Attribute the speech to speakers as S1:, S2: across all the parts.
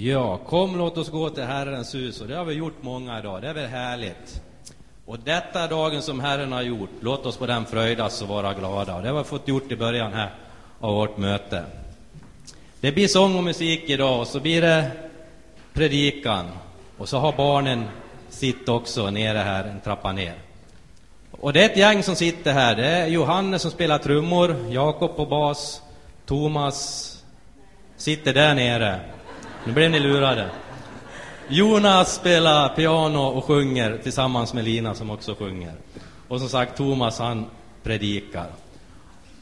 S1: Ja, kom låt oss gå till Herrens hus och det har vi gjort många idag, det är väl härligt. Och detta är dagen som Herren har gjort, låt oss på den fröjdas och vara glada. Och det har vi fått gjort i början här av vårt möte. Det blir sång och musik idag och så blir det predikan. Och så har barnen sitt också nere här, en trappa ner. Och det är ett gäng som sitter här. Det är Johannes som spelar trummor, Jakob på bas, Thomas sitter där nere. Nu blev ni lurade. Jonas spelar piano och sjunger tillsammans med Lina som också sjunger. Och som sagt, Thomas han predikar.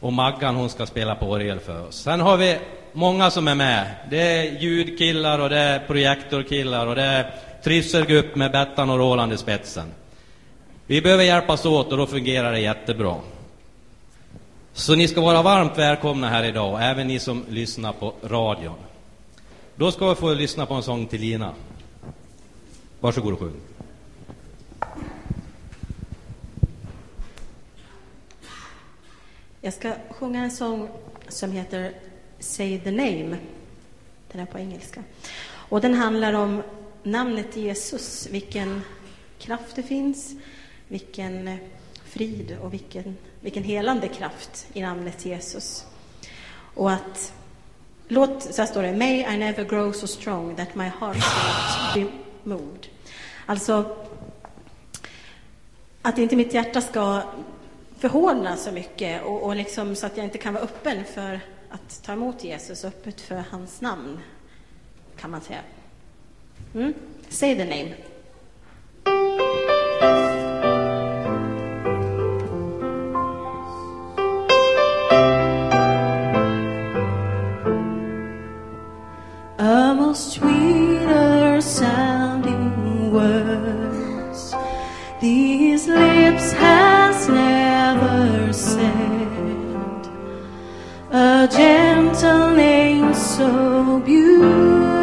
S1: Och Maggan hon ska spela på orgel för oss. Sen har vi många som är med. Det är ljudkillar och det är projektorkillar och det är trivselgrupp med Bettan och Roland i spetsen. Vi behöver hjälpas åt och då fungerar det jättebra. Så ni ska vara varmt välkomna här idag, även ni som lyssnar på radion. Då ska vi få lyssna på en sång till Lina. Varsågod och sjung.
S2: Jag ska sjunga en sång som heter Say the name. Den är på engelska. Och den handlar om namnet Jesus, vilken kraft det finns, vilken frid och vilken, vilken helande kraft i namnet Jesus. Och att, låt, så här står det, May I never grow so strong that my heart will be moved. Alltså, att inte mitt hjärta ska förhårdna så mycket och, och liksom, så att jag inte kan vara öppen för att ta emot Jesus, öppet för hans namn, kan man säga. Mm? Say the name.
S3: Sweeter sounding words these lips has never said. A gentle name so beautiful,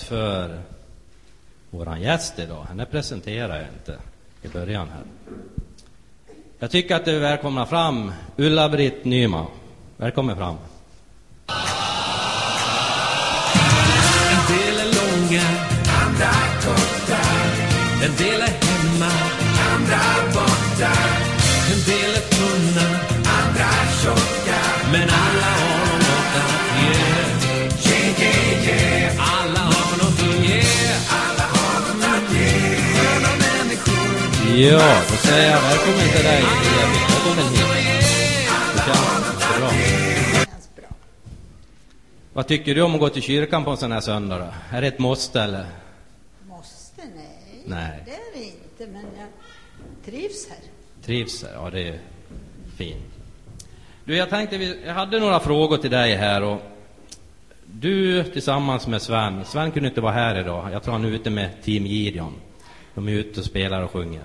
S1: dags för våran gäst idag. Henne presenterar jag inte i början här. Jag tycker att du är välkomna fram Ulla-Britt Nyman. Välkommen fram. Ja, då säger jag välkommen till dig. Välkommen hit. Det känns bra.
S4: känns bra.
S1: Vad tycker du om att gå till kyrkan på en sån här söndag då? Är det ett måste eller?
S4: Måste? Nej,
S1: Nej.
S4: det är det inte, men jag trivs här.
S1: Trivs här? Ja, det är fint. Du, jag tänkte, vi, jag hade några frågor till dig här och du tillsammans med Sven, Sven kunde inte vara här idag, jag tror han är ute med Team Gideon. De är ute och spelar och sjunger.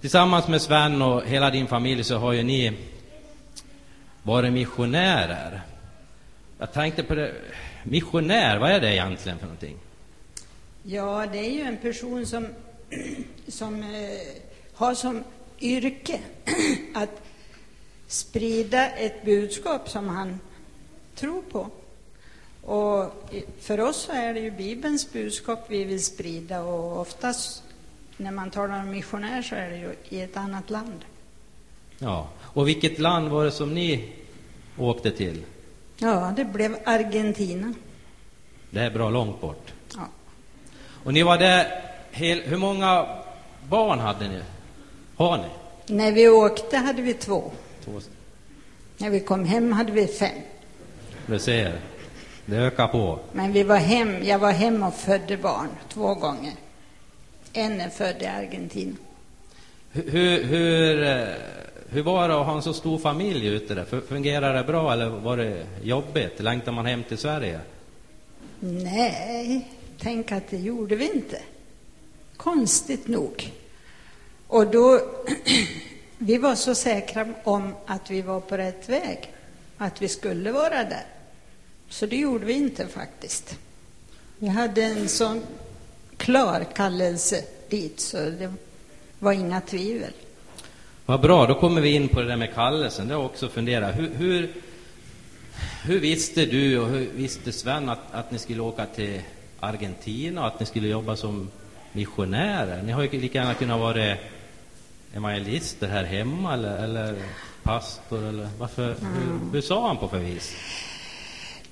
S1: Tillsammans med Sven och hela din familj så har ju ni varit missionärer. Jag tänkte på det, missionär, vad är det egentligen för någonting?
S4: Ja, det är ju en person som, som eh, har som yrke att sprida ett budskap som han tror på. Och för oss så är det ju Bibelns budskap vi vill sprida och oftast när man talar om missionär så är det ju i ett annat land.
S1: Ja, och vilket land var det som ni åkte till?
S4: Ja, det blev Argentina.
S1: Det är bra långt bort.
S4: Ja.
S1: Och ni var där, hel, hur många barn hade ni? Har ni?
S4: När vi åkte hade vi två.
S1: Två.
S4: När vi kom hem hade vi fem.
S1: Du ser, det ökar på.
S4: Men vi var hem, jag var hem och födde barn två gånger. En är född i Argentina.
S1: Hur, hur, hur, eh, hur var det att ha en så stor familj ute där? Fu- Fungerade det bra eller var det jobbigt? Längtade man hem till Sverige?
S4: Nej, tänk att det gjorde vi inte. Konstigt nog. Och då, vi var så säkra om att vi var på rätt väg, att vi skulle vara där. Så det gjorde vi inte faktiskt. Vi hade en sån klar kallelse dit, så det var inga tvivel.
S1: Vad bra, då kommer vi in på det där med kallelsen. Det har jag också funderat. Hur, hur, hur visste du och hur visste Sven att, att ni skulle åka till Argentina och att ni skulle jobba som missionärer? Ni har ju lika gärna kunnat vara evangelister här hemma eller, eller pastor eller varför? Hur, hur sa han på för vis?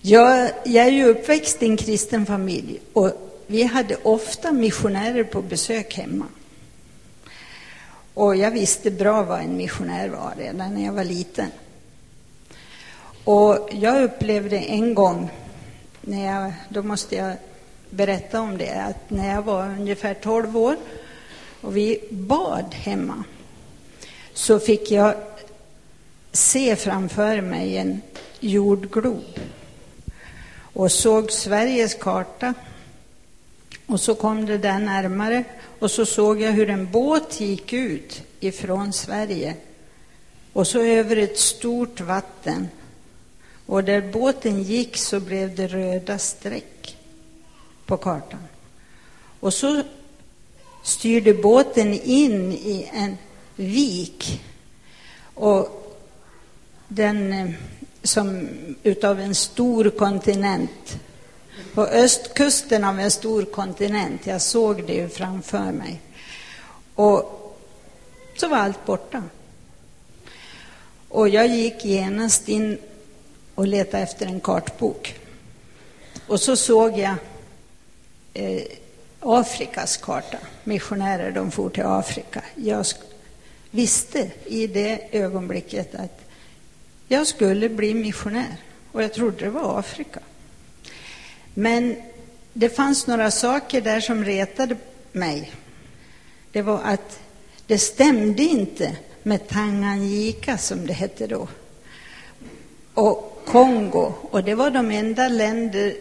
S4: Jag, jag är ju uppväxt i en kristen familj och vi hade ofta missionärer på besök hemma. Och jag visste bra vad en missionär var redan när jag var liten. Och jag upplevde en gång, när jag, då måste jag berätta om det, att när jag var ungefär 12 år och vi bad hemma så fick jag se framför mig en jordglob och såg Sveriges karta. Och så kom det där närmare och så såg jag hur en båt gick ut ifrån Sverige och så över ett stort vatten. Och där båten gick så blev det röda streck på kartan. Och så styrde båten in i en vik. Och den eh, som utav en stor kontinent. På östkusten av en stor kontinent. Jag såg det ju framför mig. Och så var allt borta. Och jag gick genast in och letade efter en kartbok. Och så såg jag eh, Afrikas karta. Missionärer, de for till Afrika. Jag visste i det ögonblicket att jag skulle bli missionär. Och jag trodde det var Afrika. Men det fanns några saker där som retade mig. Det var att det stämde inte med Tanganyika, som det hette då, och Kongo. Och det var de enda länder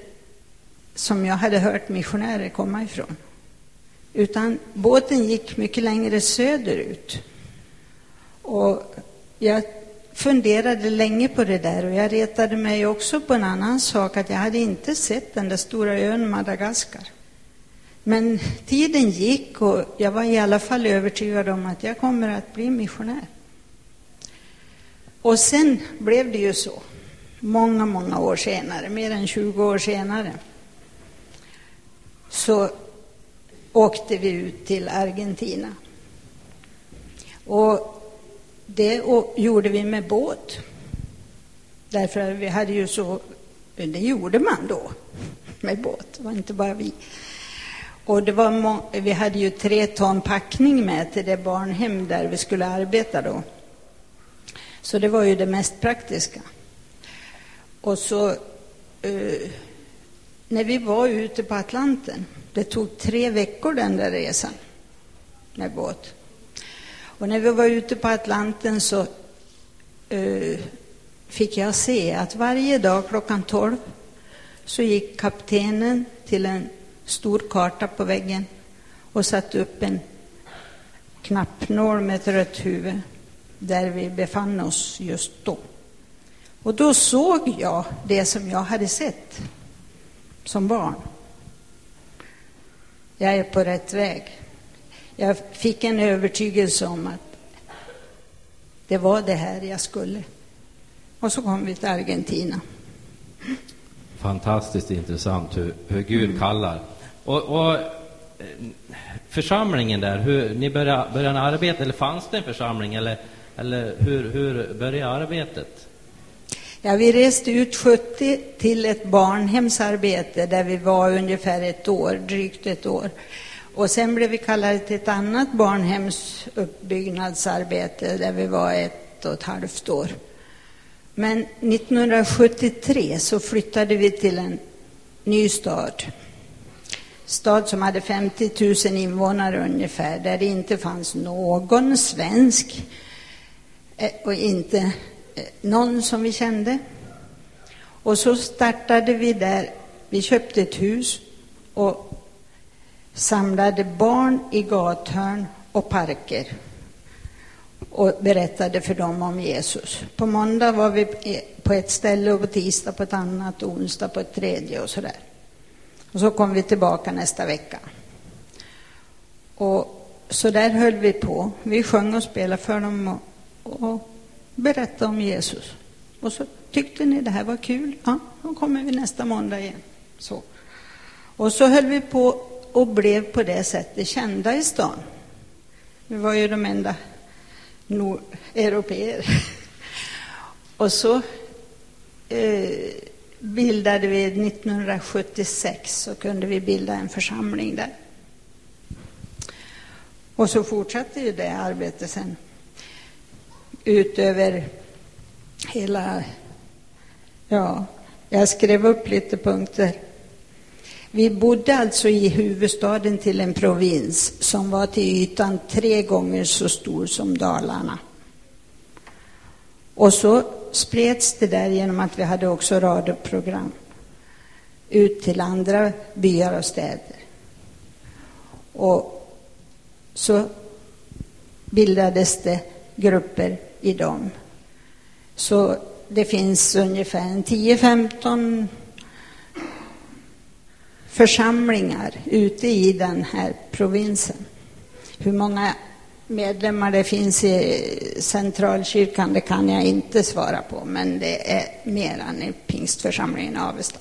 S4: som jag hade hört missionärer komma ifrån. Utan båten gick mycket längre söderut. Och jag funderade länge på det där och jag retade mig också på en annan sak, att jag hade inte sett den där stora ön Madagaskar. Men tiden gick och jag var i alla fall övertygad om att jag kommer att bli missionär. Och sen blev det ju så, många, många år senare, mer än 20 år senare, så åkte vi ut till Argentina. Och det gjorde vi med båt. Därför att vi hade ju så, det gjorde man då med båt, det var inte bara vi. Och det var vi hade ju tre ton packning med till det barnhem där vi skulle arbeta då. Så det var ju det mest praktiska. Och så eh, när vi var ute på Atlanten, det tog tre veckor den där resan med båt. Och när vi var ute på Atlanten så eh, fick jag se att varje dag klockan tolv så gick kaptenen till en stor karta på väggen och satte upp en knappnål med ett rött huvud där vi befann oss just då. Och då såg jag det som jag hade sett som barn. Jag är på rätt väg. Jag fick en övertygelse om att det var det här jag skulle. Och så kom vi till Argentina.
S1: Fantastiskt intressant hur, hur Gud kallar. Och, och församlingen där, hur, ni började, började arbeta, eller fanns det en församling, eller, eller hur, hur började arbetet?
S4: Ja, vi reste ut 70 till ett barnhemsarbete där vi var ungefär ett år, drygt ett år. Och sen blev vi kallade till ett annat barnhemsuppbyggnadsarbete där vi var ett och ett halvt år. Men 1973 så flyttade vi till en ny stad. Stad som hade 50 000 invånare ungefär, där det inte fanns någon svensk eh, och inte eh, någon som vi kände. Och så startade vi där. Vi köpte ett hus och samlade barn i gathörn och parker och berättade för dem om Jesus. På måndag var vi på ett ställe och på tisdag på ett annat och onsdag på ett tredje och så där. Och så kom vi tillbaka nästa vecka. Och så där höll vi på. Vi sjöng och spelade för dem och, och berättade om Jesus. Och så tyckte ni det här var kul? Ja, då kommer vi nästa måndag igen. Så. Och så höll vi på och blev på det sättet kända i stan. Vi var ju de enda europeer. Och så eh, bildade vi 1976 så kunde vi bilda en församling där. Och så fortsatte ju det arbetet sen utöver hela... Ja, jag skrev upp lite punkter. Vi bodde alltså i huvudstaden till en provins som var till ytan tre gånger så stor som Dalarna. Och så spreds det där genom att vi hade också radioprogram ut till andra byar och städer. Och så bildades det grupper i dem. Så det finns ungefär 10-15 församlingar ute i den här provinsen. Hur många medlemmar det finns i centralkyrkan, det kan jag inte svara på, men det är mer än i pingstförsamlingen i Avesta.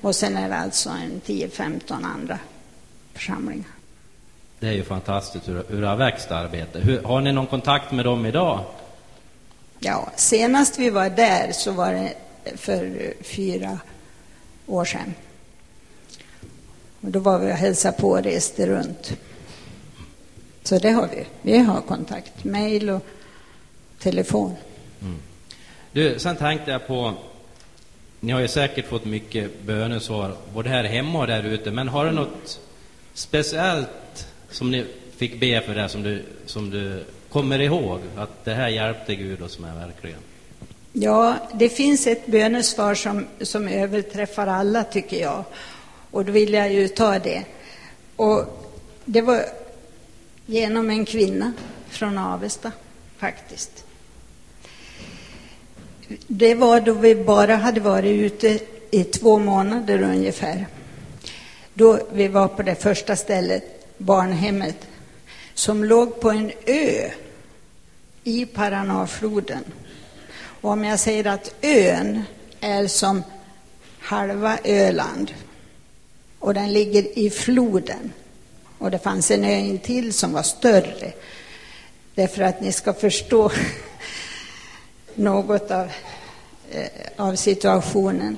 S4: Och sen är det alltså en 10-15 andra församlingar.
S1: Det är ju fantastiskt hur, hur det har växt arbete. Hur, har ni någon kontakt med dem idag?
S4: Ja, senast vi var där så var det för fyra år sedan. Och då var vi och hälsade på och reste runt. Så det har vi. Vi har kontakt, mejl och telefon.
S1: Du, sen tänkte jag på, ni har ju säkert fått mycket bönesvar, både här hemma och där ute, men har du något speciellt som ni fick be för det som du, som du kommer ihåg? Att det här hjälpte Gud oss med verkligen?
S4: Ja, det finns ett bönesvar som, som överträffar alla, tycker jag. Och då ville jag ju ta det. Och det var genom en kvinna från Avesta, faktiskt. Det var då vi bara hade varit ute i två månader ungefär. Då vi var på det första stället, barnhemmet, som låg på en ö i Paranafloden. Och om jag säger att ön är som halva Öland och den ligger i floden och det fanns en ö till som var större. Därför att ni ska förstå något av, eh, av situationen.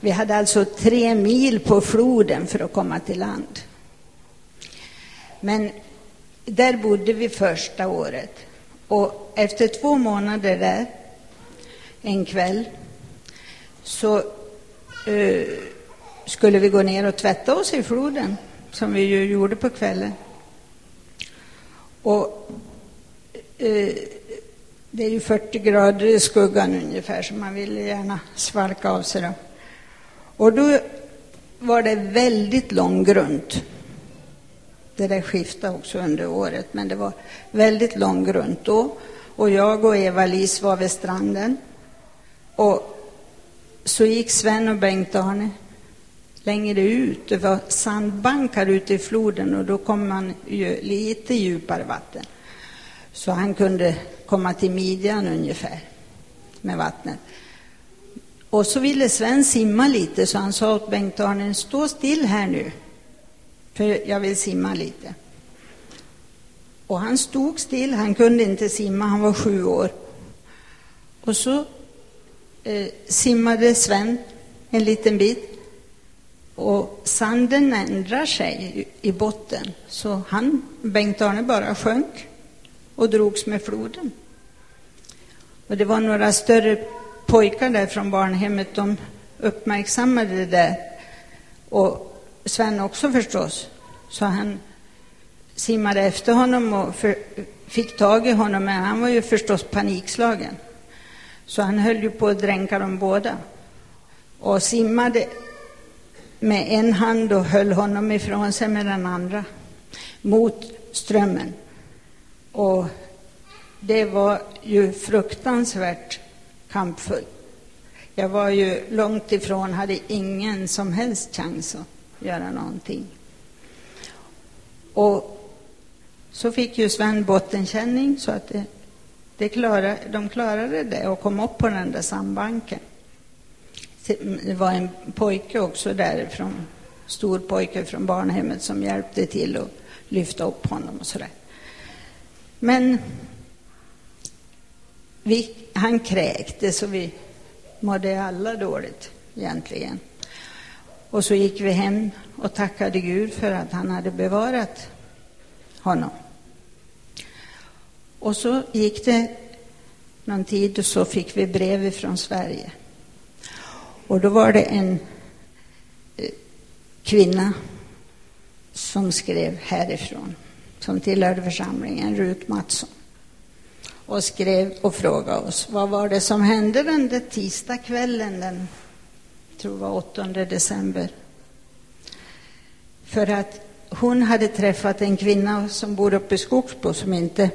S4: Vi hade alltså tre mil på floden för att komma till land. Men där bodde vi första året. Och efter två månader där, en kväll, så eh, skulle vi gå ner och tvätta oss i floden, som vi ju gjorde på kvällen. Och eh, det är ju 40 grader i skuggan ungefär, så man ville gärna svalka av sig då. Och då var det väldigt långgrunt. Det där skiftade också under året, men det var väldigt långgrunt då. Och jag och Eva-Lis var vid stranden. Och så gick Sven och Bengt-Arne längre ut. Det var sandbankar ute i floden och då kom man ju lite djupare vatten. Så han kunde komma till midjan ungefär med vattnet. Och så ville Sven simma lite så han sa åt Bengt-Arne, stå still här nu, för jag vill simma lite. Och han stod still, han kunde inte simma, han var sju år. Och så eh, simmade Sven en liten bit och sanden ändrar sig i botten, så han, Bengt-Arne, bara sjönk och drogs med floden. Och det var några större pojkar där från barnhemmet, de uppmärksammade det där. Och Sven också förstås. Så han simmade efter honom och för, fick tag i honom, men han var ju förstås panikslagen. Så han höll ju på att dränka dem båda. Och simmade med en hand och höll honom ifrån sig med den andra mot strömmen. Och det var ju fruktansvärt kampfullt. Jag var ju långt ifrån, hade ingen som helst chans att göra någonting. Och så fick ju Sven bottenkänning så att det, det klarade, de klarade det och kom upp på den där sandbanken. Det var en pojke också därifrån, stor pojke från barnhemmet som hjälpte till att lyfta upp honom och sådär. Men vi, han kräktes så vi mådde alla dåligt egentligen. Och så gick vi hem och tackade Gud för att han hade bevarat honom. Och så gick det någon tid och så fick vi brev från Sverige. Och då var det en eh, kvinna som skrev härifrån, som tillhörde församlingen, Rut Mattsson och skrev och frågade oss vad var det som hände den där tisdagskvällen den jag tror det var 8 december. För att hon hade träffat en kvinna som bor uppe i Skogsbo som inte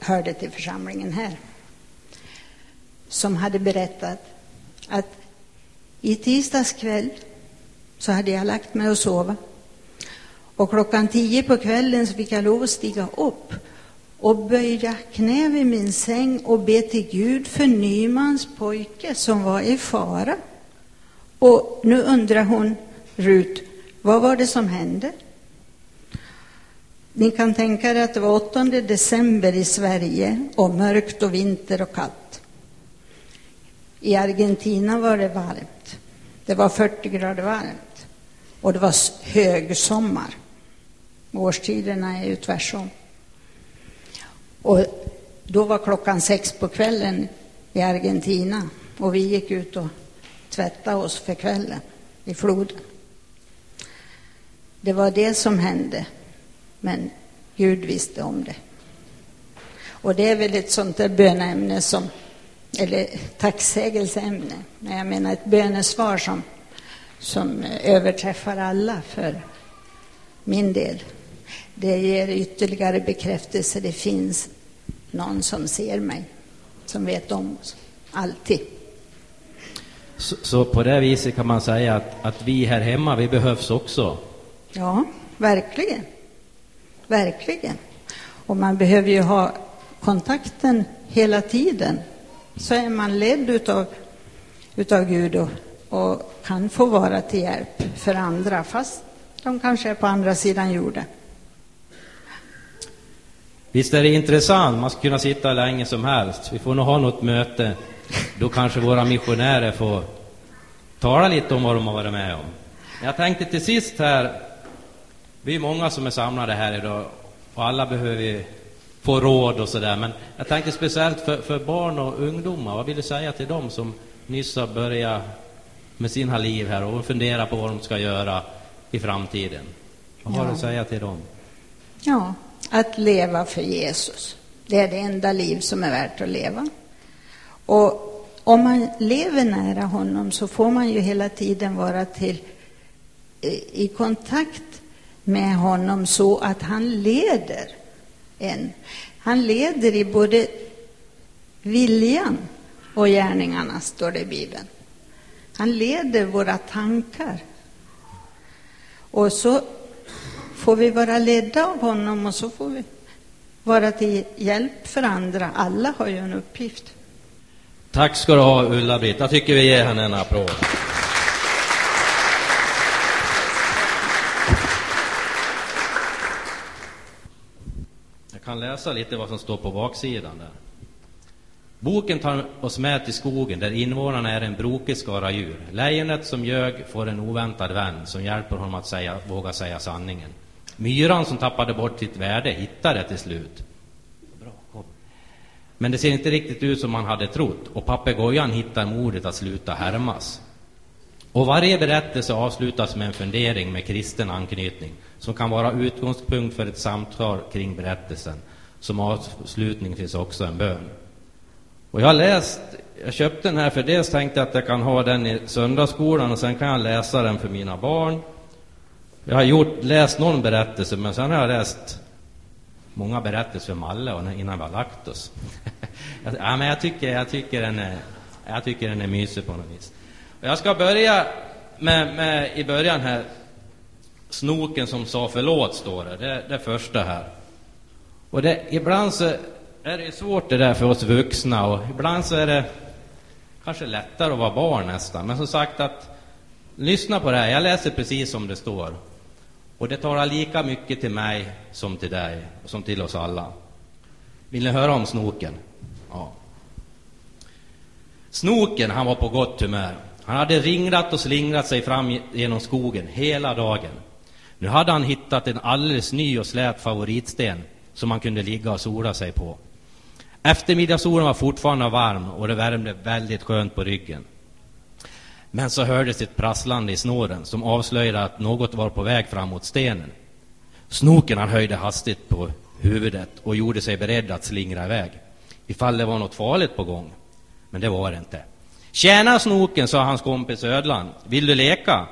S4: hörde till församlingen här. Som hade berättat att i tisdags kväll så hade jag lagt mig och sova. Och klockan tio på kvällen så fick jag lov att stiga upp och böja knä vid min säng och be till Gud för Nymans pojke som var i fara. Och nu undrar hon, Rut, vad var det som hände? Ni kan tänka er att det var 8 december i Sverige och mörkt och vinter och kallt. I Argentina var det varmt. Det var 40 grader varmt. Och det var högsommar. Årstiderna är ju tvärsom. Och då var klockan sex på kvällen i Argentina och vi gick ut och tvättade oss för kvällen i floden. Det var det som hände, men Gud visste om det. Och det är väl ett sånt där böneämne som, eller tacksägelseämne, men jag menar ett bönesvar som, som överträffar alla för min del. Det ger ytterligare bekräftelse. Det finns någon som ser mig, som vet om oss. Alltid.
S1: Så, så på det viset kan man säga att, att vi här hemma, vi behövs också.
S4: Ja, verkligen. Verkligen. Och man behöver ju ha kontakten hela tiden. Så är man ledd utav, utav Gud och, och kan få vara till hjälp för andra, fast de kanske är på andra sidan jorden.
S1: Visst är det intressant, man ska kunna sitta länge som helst. Vi får nog ha något möte, då kanske våra missionärer får tala lite om vad de har varit med om. Jag tänkte till sist här, vi är många som är samlade här idag och alla behöver få råd och sådär, men jag tänkte speciellt för, för barn och ungdomar, vad vill du säga till dem som nyss har börjat med sina liv här och funderar på vad de ska göra i framtiden? Vad har
S4: Ja.
S1: du att säga till dem?
S4: Ja, att leva för Jesus. Det är det enda liv som är värt att leva. Och om man lever nära honom så får man ju hela tiden vara till, i kontakt med honom så att han leder än. Han leder i både viljan och gärningarna, står det i Bibeln. Han leder våra tankar. Och så får vi vara ledda av honom och så får vi vara till hjälp för andra. Alla har ju en uppgift.
S1: Tack ska du ha Ulla-Britt. Jag tycker vi ger henne en applåd. Kan läsa lite vad som står på baksidan där. Boken tar oss med till skogen där invånarna är en brokig skara djur. Lejonet som ljög får en oväntad vän som hjälper honom att säga, våga säga sanningen. Myran som tappade bort sitt värde hittar det till slut. Men det ser inte riktigt ut som man hade trott och papegojan hittar modet att sluta härmas. Och varje berättelse avslutas med en fundering med kristen anknytning som kan vara utgångspunkt för ett samtal kring berättelsen. Som avslutning finns också en bön. Och jag har läst, jag köpte den här för dels tänkte jag att jag kan ha den i söndagsskolan och sen kan jag läsa den för mina barn. Jag har gjort, läst någon berättelse men sen har jag läst många berättelser för Malle och innan vi har lagt oss. Jag- ja, men jag, tycker, jag, tycker den är, jag tycker den är mysig på något vis. Och jag ska börja med, med, i början här, snoken som sa förlåt, står det. Det, det första här. Och det, ibland så är det svårt det där för oss vuxna och ibland så är det kanske lättare att vara barn nästan. Men som sagt att lyssna på det här, jag läser precis som det står. Och det talar lika mycket till mig som till dig och som till oss alla. Vill ni höra om snoken? Ja. Snoken, han var på gott humör. Han hade ringlat och slingrat sig fram genom skogen hela dagen. Nu hade han hittat en alldeles ny och slät favoritsten som han kunde ligga och sola sig på. Eftermiddagssolen var fortfarande varm och det värmde väldigt skönt på ryggen. Men så hördes ett prasslande i snåren som avslöjade att något var på väg fram mot stenen. Snoken han höjde hastigt på huvudet och gjorde sig beredd att slingra iväg ifall det var något farligt på gång. Men det var det inte. Tjäna Snoken, sa hans kompis Ödlan. Vill du leka?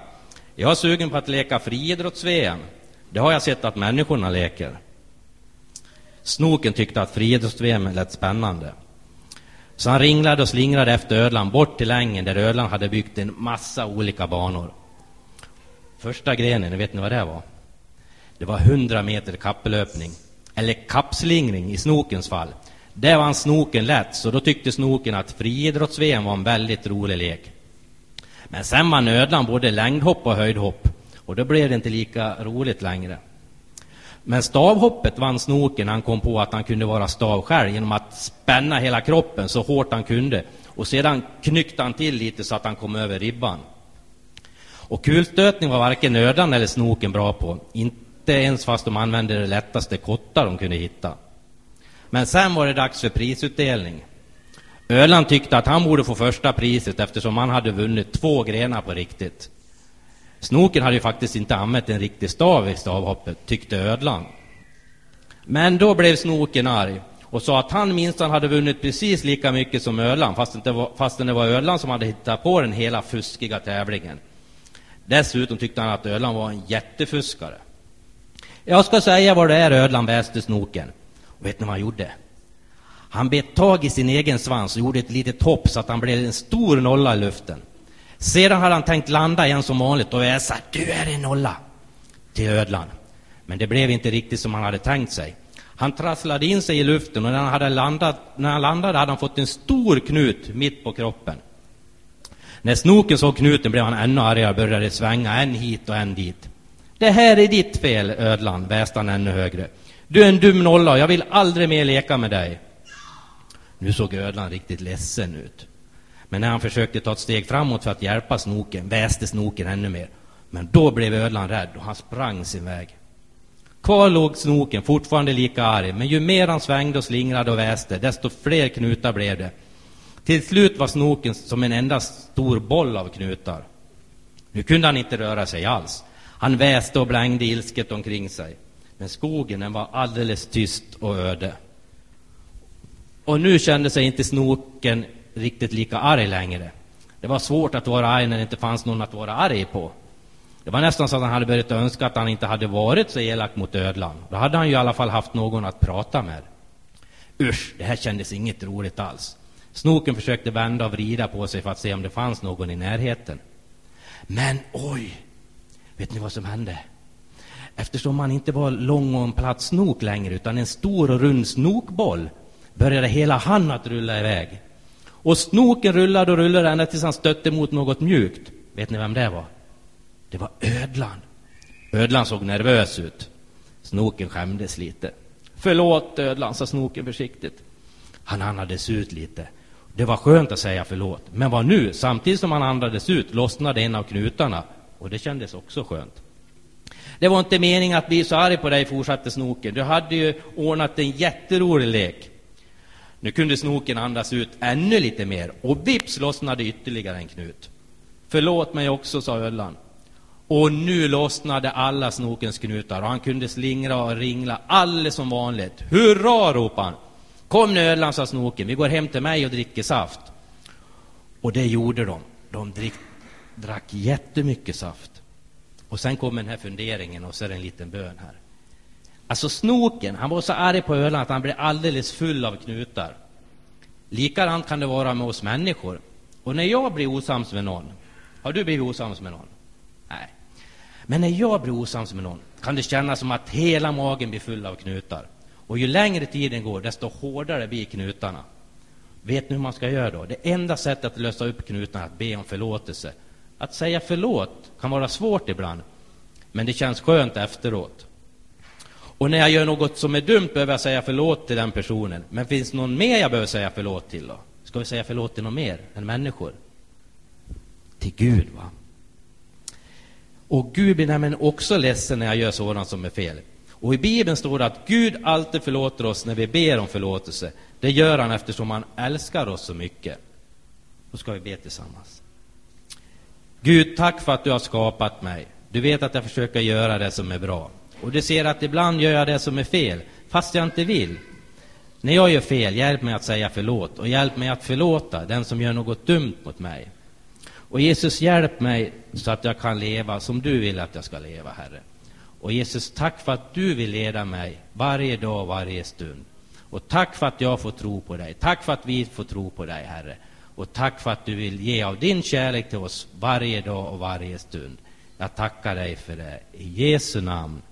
S1: Jag är sugen på att leka friidrotts-VM. Det har jag sett att människorna leker. Snoken tyckte att friidrotts-VM lät spännande. Så han ringlade och slingrade efter ödlan bort till ängen där ödlan hade byggt en massa olika banor. Första grenen, vet ni vad det var? Det var 100 meter kapplöpning, eller kappslingring i snokens fall. Där vann snoken lätt, så då tyckte snoken att friidrotts-VM var en väldigt rolig lek. Men sen var nödlan både längdhopp och höjdhopp, och då blev det inte lika roligt längre. Men stavhoppet vann snoken när han kom på att han kunde vara stav själv genom att spänna hela kroppen så hårt han kunde. Och sedan knyckte han till lite så att han kom över ribban. Och kulstötning var varken ödan eller snoken bra på. Inte ens fast de använde det lättaste kottar de kunde hitta. Men sen var det dags för prisutdelning. Öland tyckte att han borde få första priset eftersom han hade vunnit två grenar på riktigt. Snoken hade ju faktiskt inte använt en riktig stav i stavhoppet, tyckte ödlan. Men då blev Snoken arg och sa att han minsann hade vunnit precis lika mycket som Öland, fastän det, var, fastän det var Öland som hade hittat på den hela fuskiga tävlingen. Dessutom tyckte han att Öland var en jättefuskare. Jag ska säga vad det är Ödlan väste Snoken. Och vet ni vad han gjorde? Han bet tag i sin egen svans och gjorde ett litet hopp så att han blev en stor nolla i luften. Sedan hade han tänkt landa igen som vanligt och väsa du är en nolla till ödlan. Men det blev inte riktigt som han hade tänkt sig. Han trasslade in sig i luften och när han, hade landat, när han landade hade han fått en stor knut mitt på kroppen. När snoken såg knuten blev han ännu argare och började svänga en hit och en dit. Det här är ditt fel, ödlan, väste han ännu högre. Du är en dum nolla och jag vill aldrig mer leka med dig. Nu såg ödlan riktigt ledsen ut. Men när han försökte ta ett steg framåt för att hjälpa snoken väste snoken ännu mer. Men då blev ödlan rädd och han sprang sin väg. Kvar låg snoken, fortfarande lika arg, men ju mer han svängde och slingrade och väste, desto fler knutar blev det. Till slut var snoken som en enda stor boll av knutar. Nu kunde han inte röra sig alls. Han väste och blängde ilsket omkring sig. Men skogen den var alldeles tyst och öde. Och nu kände sig inte snoken riktigt lika arg längre. Det var svårt att vara arg när det inte fanns någon att vara arg på. Det var nästan så att han hade börjat önska att han inte hade varit så elak mot ödlan. Då hade han ju i alla fall haft någon att prata med. Usch, det här kändes inget roligt alls. Snoken försökte vända och vrida på sig för att se om det fanns någon i närheten. Men oj! Vet ni vad som hände? Eftersom han inte var lång och en platt snok längre, utan en stor och rund snokboll, började hela han att rulla iväg. Och snoken rullade och rullade ända tills han stötte mot något mjukt. Vet ni vem det var? Det var ödlan. Ödlan såg nervös ut. Snoken skämdes lite. Förlåt, ödlan, sa snoken försiktigt. Han andades ut lite. Det var skönt att säga förlåt. Men vad nu? Samtidigt som han andades ut lossnade en av knutarna. Och det kändes också skönt. Det var inte meningen att bli så arg på dig, fortsatte snoken. Du hade ju ordnat en jätterolig lek. Nu kunde snoken andas ut ännu lite mer och vips lossnade ytterligare en knut. Förlåt mig också, sa ödlan. Och nu lossnade alla snokens knutar och han kunde slingra och ringla alldeles som vanligt. Hurra, ropade han. Kom nu ödlan, sa snoken, vi går hem till mig och dricker saft. Och det gjorde de. De drick, drack jättemycket saft. Och sen kom den här funderingen och så är det en liten bön här. Alltså snoken, han var så arg på ölen att han blev alldeles full av knutar. Likadant kan det vara med oss människor. Och när jag blir osams med någon, har du blivit osams med någon? Nej. Men när jag blir osams med någon kan det kännas som att hela magen blir full av knutar. Och ju längre tiden går, desto hårdare blir knutarna. Vet ni hur man ska göra då? Det enda sättet att lösa upp knutarna är att be om förlåtelse. Att säga förlåt kan vara svårt ibland, men det känns skönt efteråt. Och när jag gör något som är dumt behöver jag säga förlåt till den personen. Men finns det någon mer jag behöver säga förlåt till då? Ska vi säga förlåt till någon mer än människor? Till Gud, va? Och Gud blir nämligen också ledsen när jag gör sådant som är fel. Och i Bibeln står det att Gud alltid förlåter oss när vi ber om förlåtelse. Det gör han eftersom han älskar oss så mycket. Då ska vi be tillsammans. Gud, tack för att du har skapat mig. Du vet att jag försöker göra det som är bra. Och du ser att ibland gör jag det som är fel, fast jag inte vill. När jag gör fel, hjälp mig att säga förlåt och hjälp mig att förlåta den som gör något dumt mot mig. Och Jesus, hjälp mig så att jag kan leva som du vill att jag ska leva, Herre. Och Jesus, tack för att du vill leda mig varje dag, varje stund. Och tack för att jag får tro på dig. Tack för att vi får tro på dig, Herre. Och tack för att du vill ge av din kärlek till oss varje dag och varje stund. Jag tackar dig för det. I Jesu namn.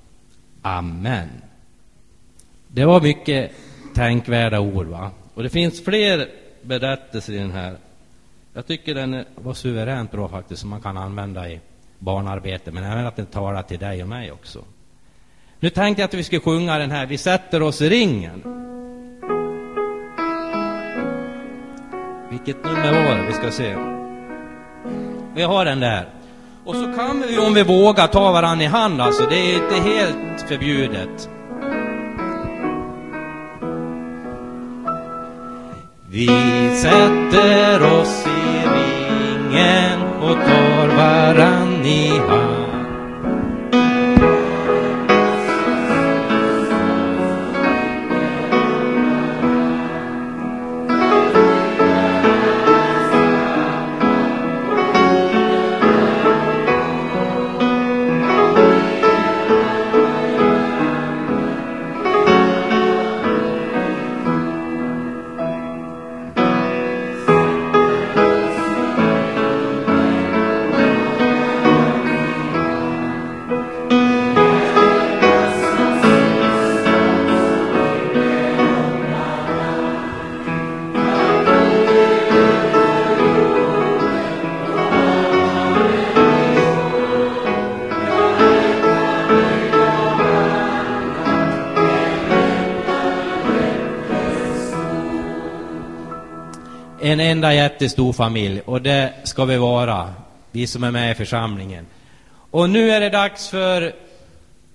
S1: Amen. Det var mycket tänkvärda ord, va? Och det finns fler berättelser i den här. Jag tycker den var suveränt bra faktiskt, som man kan använda i barnarbete, men även att den talar till dig och mig också. Nu tänkte jag att vi skulle sjunga den här Vi sätter oss i ringen. Vilket nummer var det? Vi ska se. Vi har den där. Och så kan vi om vi vågar ta varandra i hand alltså. Det är inte helt förbjudet. Vi sätter oss i ringen och tar varann i hand. En enda jättestor familj och det ska vi vara, vi som är med i församlingen. Och nu är det dags för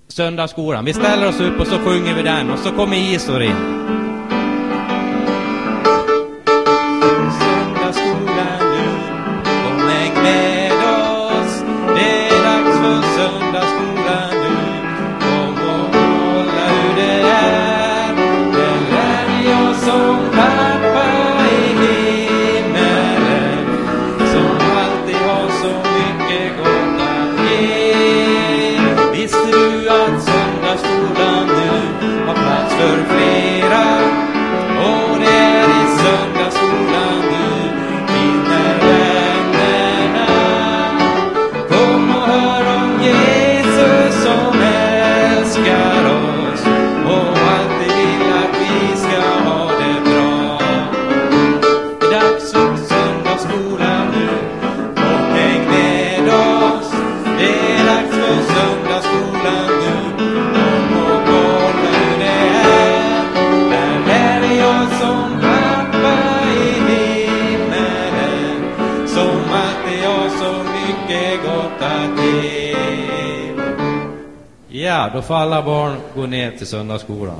S1: söndagsskolan. Vi ställer oss upp och så sjunger vi den och så kommer Isor in. Gå ner till söndagsskolan.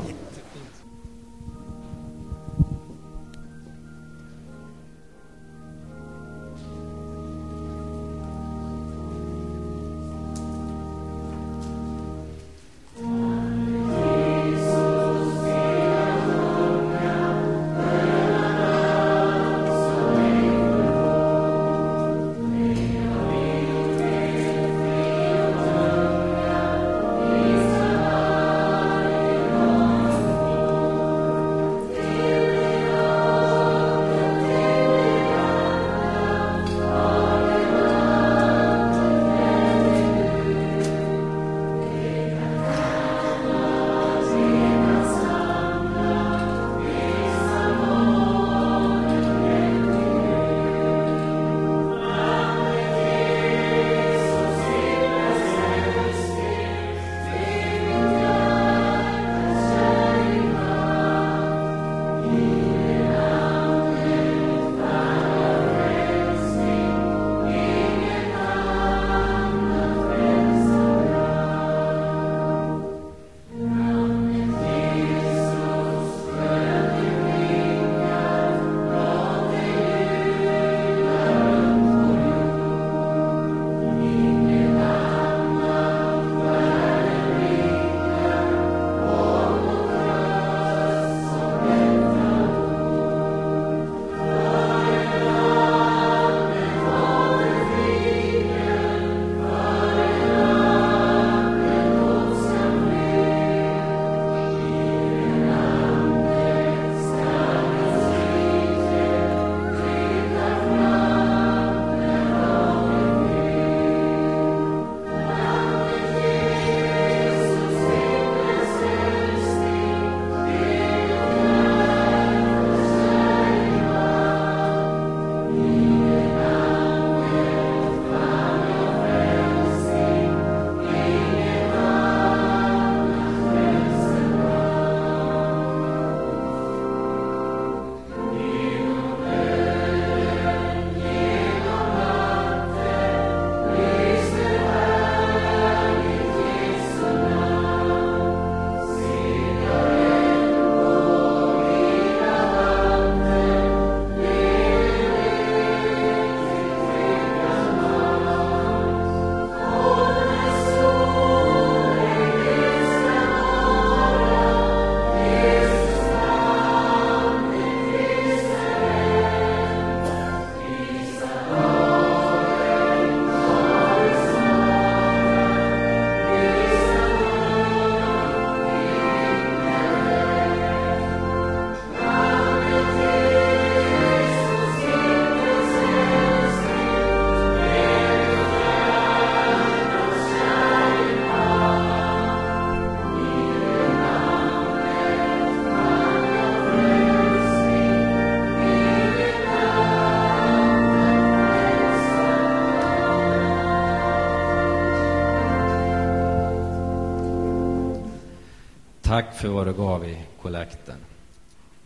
S1: Tack för vad du gav i kollekten.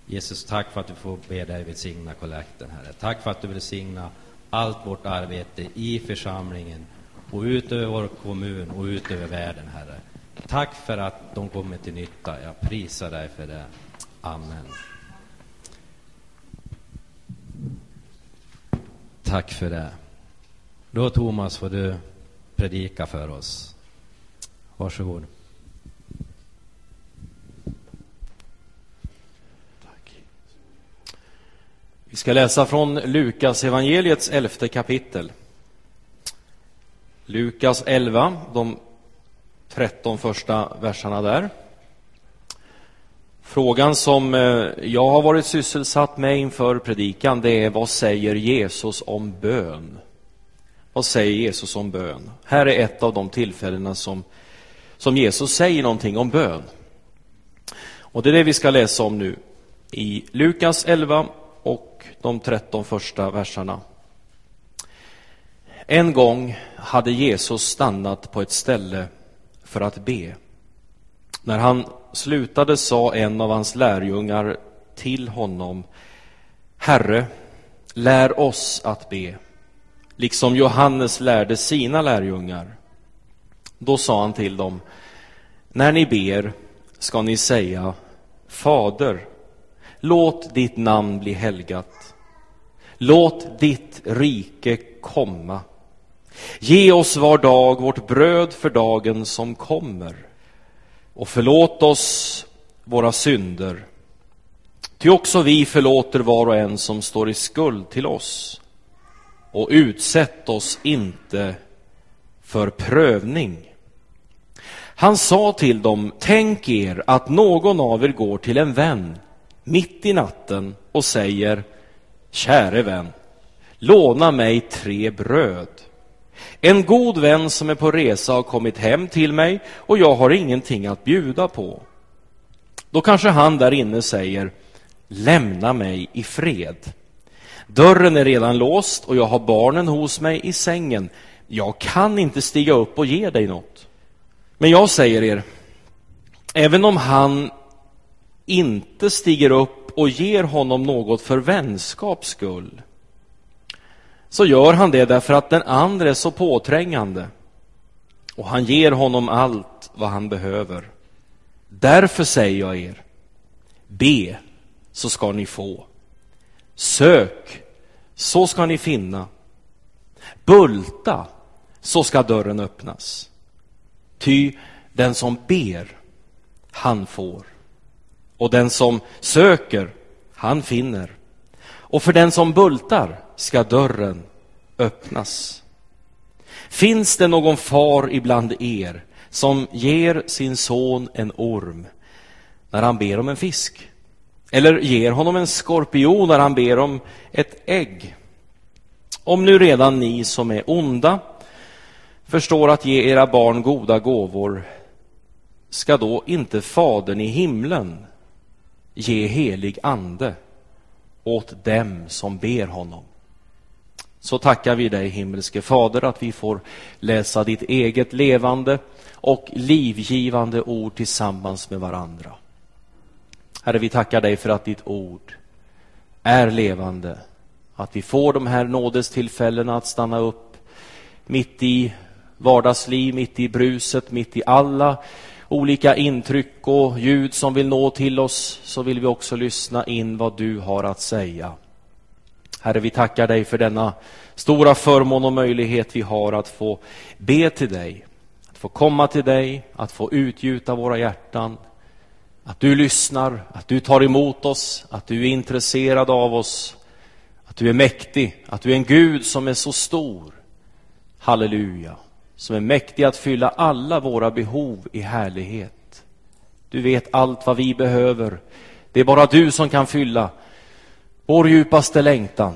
S1: Jesus, tack för att du får be dig välsigna kollekten, Herre. Tack för att du välsignar allt vårt arbete i församlingen och ut över vår kommun och ut över världen, Herre. Tack för att de kommer till nytta. Jag prisar dig för det. Amen. Tack för det. Då, Thomas, får du predika för oss. Varsågod.
S5: Vi ska läsa från Lukas evangeliets elfte kapitel. Lukas 11, de 13 första verserna där. Frågan som eh, jag har varit sysselsatt med inför predikan, det är vad säger Jesus om bön? Vad säger Jesus om bön? Här är ett av de tillfällena som, som Jesus säger någonting om bön. Och det är det vi ska läsa om nu i Lukas 11 de 13 första verserna. En gång hade Jesus stannat på ett ställe för att be. När han slutade sa en av hans lärjungar till honom Herre, lär oss att be, liksom Johannes lärde sina lärjungar. Då sa han till dem När ni ber ska ni säga Fader, låt ditt namn bli helgat. Låt ditt rike komma. Ge oss var dag vårt bröd för dagen som kommer och förlåt oss våra synder. Ty också vi förlåter var och en som står i skuld till oss. Och utsätt oss inte för prövning. Han sa till dem, tänk er att någon av er går till en vän mitt i natten och säger, käre vän, låna mig tre bröd. En god vän som är på resa har kommit hem till mig och jag har ingenting att bjuda på. Då kanske han där inne säger, lämna mig i fred. Dörren är redan låst och jag har barnen hos mig i sängen. Jag kan inte stiga upp och ge dig något. Men jag säger er, även om han inte stiger upp och ger honom något för vänskaps skull, så gör han det därför att den andra är så påträngande och han ger honom allt vad han behöver. Därför säger jag er, be så ska ni få. Sök så ska ni finna. Bulta så ska dörren öppnas. Ty den som ber, han får. Och den som söker, han finner. Och för den som bultar ska dörren öppnas. Finns det någon far ibland er som ger sin son en orm när han ber om en fisk? Eller ger honom en skorpion när han ber om ett ägg? Om nu redan ni som är onda förstår att ge era barn goda gåvor, ska då inte Fadern i himlen ge helig ande åt dem som ber honom? Så tackar vi dig, himmelske Fader, att vi får läsa ditt eget levande och livgivande ord tillsammans med varandra. Herre, vi tackar dig för att ditt ord är levande, att vi får de här nådestillfällena att stanna upp mitt i vardagsliv, mitt i bruset, mitt i alla olika intryck och ljud som vill nå till oss, så vill vi också lyssna in vad du har att säga. Herre, vi tackar dig för denna stora förmån och möjlighet vi har att få be till dig, att få komma till dig, att få utgjuta våra hjärtan, att du lyssnar, att du tar emot oss, att du är intresserad av oss, att du är mäktig, att du är en Gud som är så stor. Halleluja, som är mäktig att fylla alla våra behov i härlighet. Du vet allt vad vi behöver. Det är bara du som kan fylla vår djupaste längtan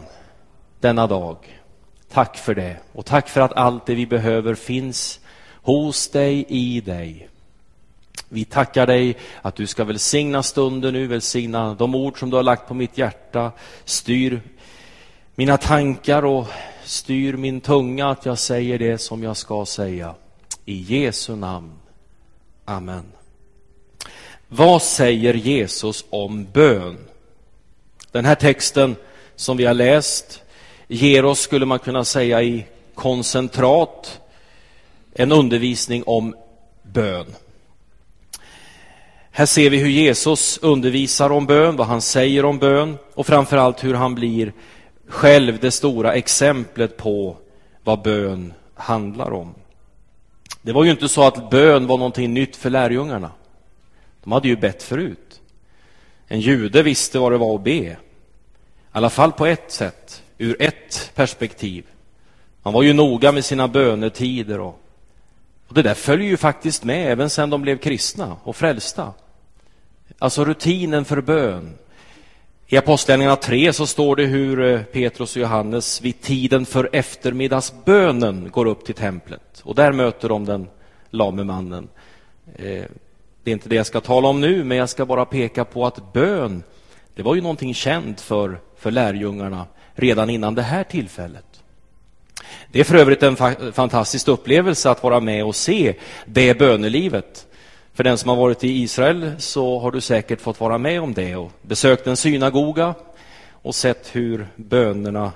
S5: denna dag. Tack för det och tack för att allt det vi behöver finns hos dig, i dig. Vi tackar dig att du ska välsigna stunden nu, välsigna de ord som du har lagt på mitt hjärta. Styr mina tankar och styr min tunga att jag säger det som jag ska säga. I Jesu namn. Amen. Vad säger Jesus om bön? Den här texten som vi har läst ger oss, skulle man kunna säga, i koncentrat en undervisning om bön. Här ser vi hur Jesus undervisar om bön, vad han säger om bön och framförallt hur han blir själv det stora exemplet på vad bön handlar om. Det var ju inte så att bön var någonting nytt för lärjungarna. De hade ju bett förut. En jude visste vad det var att be. I alla fall på ett sätt, ur ett perspektiv. Man var ju noga med sina bönetider och, och det där följer ju faktiskt med även sedan de blev kristna och frälsta. Alltså rutinen för bön. I Apostlagärningarna 3 så står det hur eh, Petrus och Johannes vid tiden för eftermiddagsbönen går upp till templet och där möter de den lame mannen. Eh, det är inte det jag ska tala om nu, men jag ska bara peka på att bön, det var ju någonting känt för, för lärjungarna redan innan det här tillfället. Det är för övrigt en fa fantastisk upplevelse att vara med och se det bönelivet. För den som har varit i Israel så har du säkert fått vara med om det och besökt en synagoga och sett hur bönerna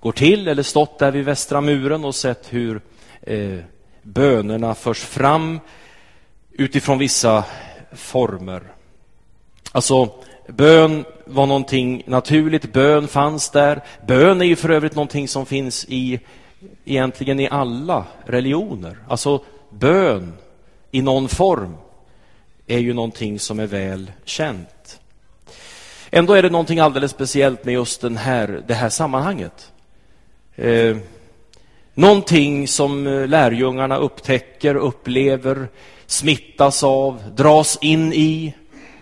S5: går till eller stått där vid västra muren och sett hur eh, bönerna förs fram utifrån vissa former. Alltså, bön var någonting naturligt, bön fanns där. Bön är ju för övrigt någonting som finns i egentligen i alla religioner. Alltså, bön i någon form är ju någonting som är väl känt. Ändå är det någonting alldeles speciellt med just den här, det här sammanhanget. Eh, någonting som eh, lärjungarna upptäcker, upplever, smittas av, dras in i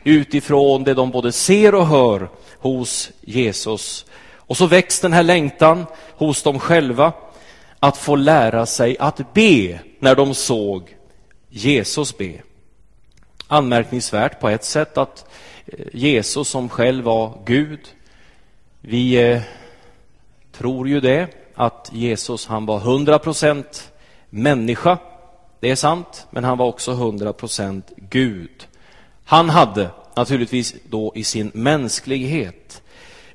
S5: utifrån det de både ser och hör hos Jesus. Och så väcks den här längtan hos dem själva att få lära sig att be när de såg Jesus be. Anmärkningsvärt på ett sätt att eh, Jesus som själv var Gud, vi eh, tror ju det, att Jesus han var 100 procent människa det är sant, men han var också 100 procent Gud. Han hade naturligtvis då i sin mänsklighet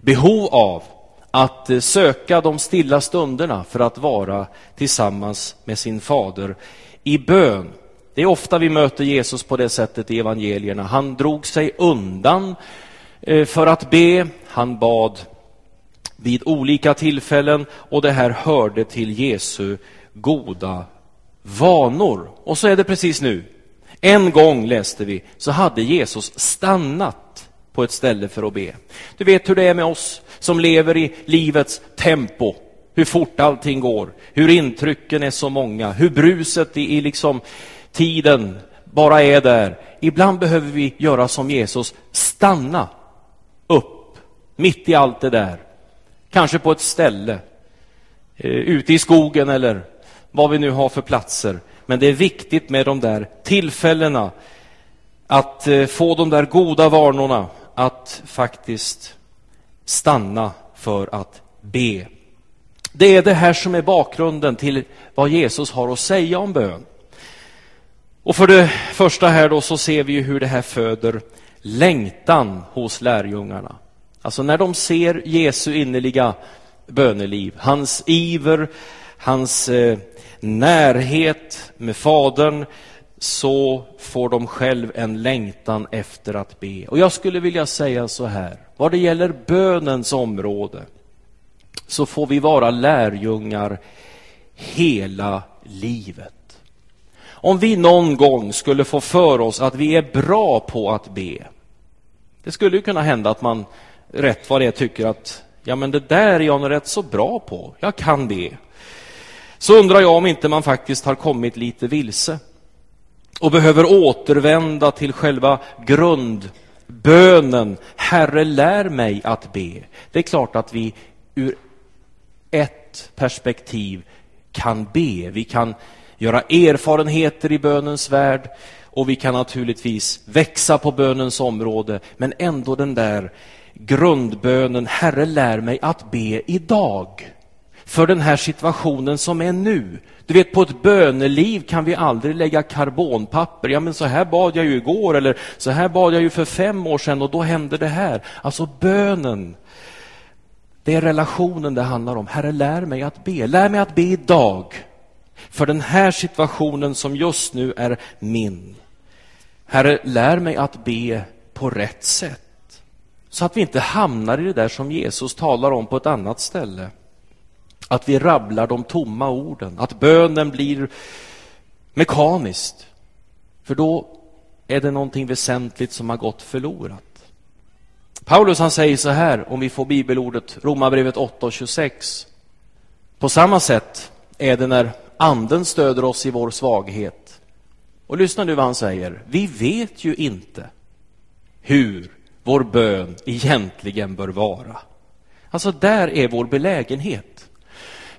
S5: behov av att eh, söka de stilla stunderna för att vara tillsammans med sin fader i bön. Det är ofta vi möter Jesus på det sättet i evangelierna. Han drog sig undan eh, för att be. Han bad vid olika tillfällen och det här hörde till Jesu goda vanor. Och så är det precis nu. En gång läste vi, så hade Jesus stannat på ett ställe för att be. Du vet hur det är med oss som lever i livets tempo. Hur fort allting går, hur intrycken är så många, hur bruset i, i liksom tiden bara är där. Ibland behöver vi göra som Jesus, stanna upp mitt i allt det där. Kanske på ett ställe, eh, ute i skogen eller vad vi nu har för platser. Men det är viktigt med de där tillfällena att eh, få de där goda vanorna att faktiskt stanna för att be. Det är det här som är bakgrunden till vad Jesus har att säga om bön. Och för det första här då så ser vi ju hur det här föder längtan hos lärjungarna. Alltså när de ser Jesu innerliga böneliv, hans iver, hans eh, närhet med Fadern så får de själv en längtan efter att be. Och jag skulle vilja säga så här, vad det gäller bönens område så får vi vara lärjungar hela livet. Om vi någon gång skulle få för oss att vi är bra på att be, det skulle ju kunna hända att man rätt vad det är tycker att ja men det där är jag nog rätt så bra på, jag kan be så undrar jag om inte man faktiskt har kommit lite vilse och behöver återvända till själva grundbönen. Herre, lär mig att be. Det är klart att vi ur ett perspektiv kan be. Vi kan göra erfarenheter i bönens värld och vi kan naturligtvis växa på bönens område, men ändå den där grundbönen, Herre lär mig att be idag för den här situationen som är nu. Du vet, på ett böneliv kan vi aldrig lägga karbonpapper. Ja, men så här bad jag ju igår, eller så här bad jag ju för fem år sedan och då hände det här. Alltså bönen, det är relationen det handlar om. Herre, lär mig att be. Lär mig att be idag för den här situationen som just nu är min. Herre, lär mig att be på rätt sätt. Så att vi inte hamnar i det där som Jesus talar om på ett annat ställe. Att vi rabblar de tomma orden, att bönen blir mekaniskt. För då är det någonting väsentligt som har gått förlorat. Paulus han säger så här, om vi får bibelordet Romarbrevet 8 och 26. På samma sätt är det när anden stöder oss i vår svaghet. Och lyssna nu vad han säger. Vi vet ju inte hur vår bön egentligen bör vara. Alltså där är vår belägenhet.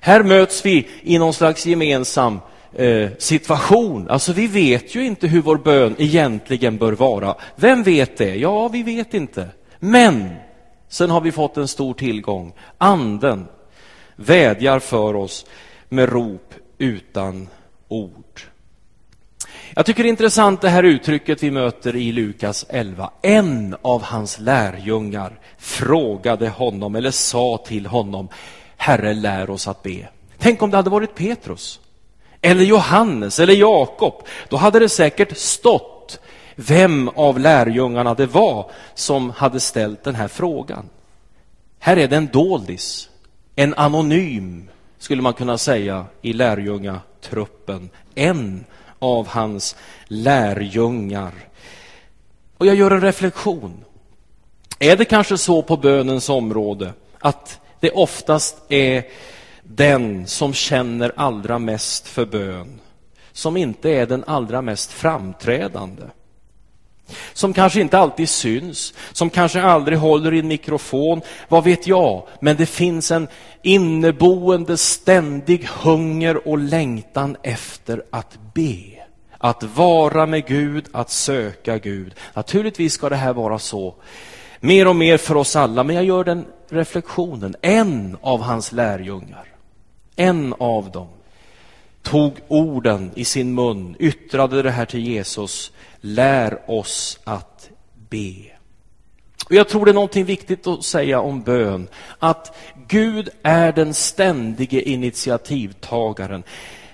S5: Här möts vi i någon slags gemensam eh, situation. Alltså vi vet ju inte hur vår bön egentligen bör vara. Vem vet det? Ja, vi vet inte. Men sen har vi fått en stor tillgång. Anden vädjar för oss med rop utan ord. Jag tycker det är intressant det här uttrycket vi möter i Lukas 11. En av hans lärjungar frågade honom eller sa till honom Herre, lär oss att be. Tänk om det hade varit Petrus eller Johannes eller Jakob. Då hade det säkert stått vem av lärjungarna det var som hade ställt den här frågan. Här är det en doldis, en anonym, skulle man kunna säga, i lärjungatruppen. En av hans lärjungar. Och jag gör en reflektion. Är det kanske så på bönens område att det oftast är den som känner allra mest för bön som inte är den allra mest framträdande? Som kanske inte alltid syns, som kanske aldrig håller i en mikrofon, vad vet jag? Men det finns en inneboende ständig hunger och längtan efter att be. Att vara med Gud, att söka Gud. Naturligtvis ska det här vara så. Mer och mer för oss alla, men jag gör den reflektionen. En av hans lärjungar, en av dem, tog orden i sin mun, yttrade det här till Jesus lär oss att be. Och jag tror det är någonting viktigt att säga om bön, att Gud är den ständige initiativtagaren.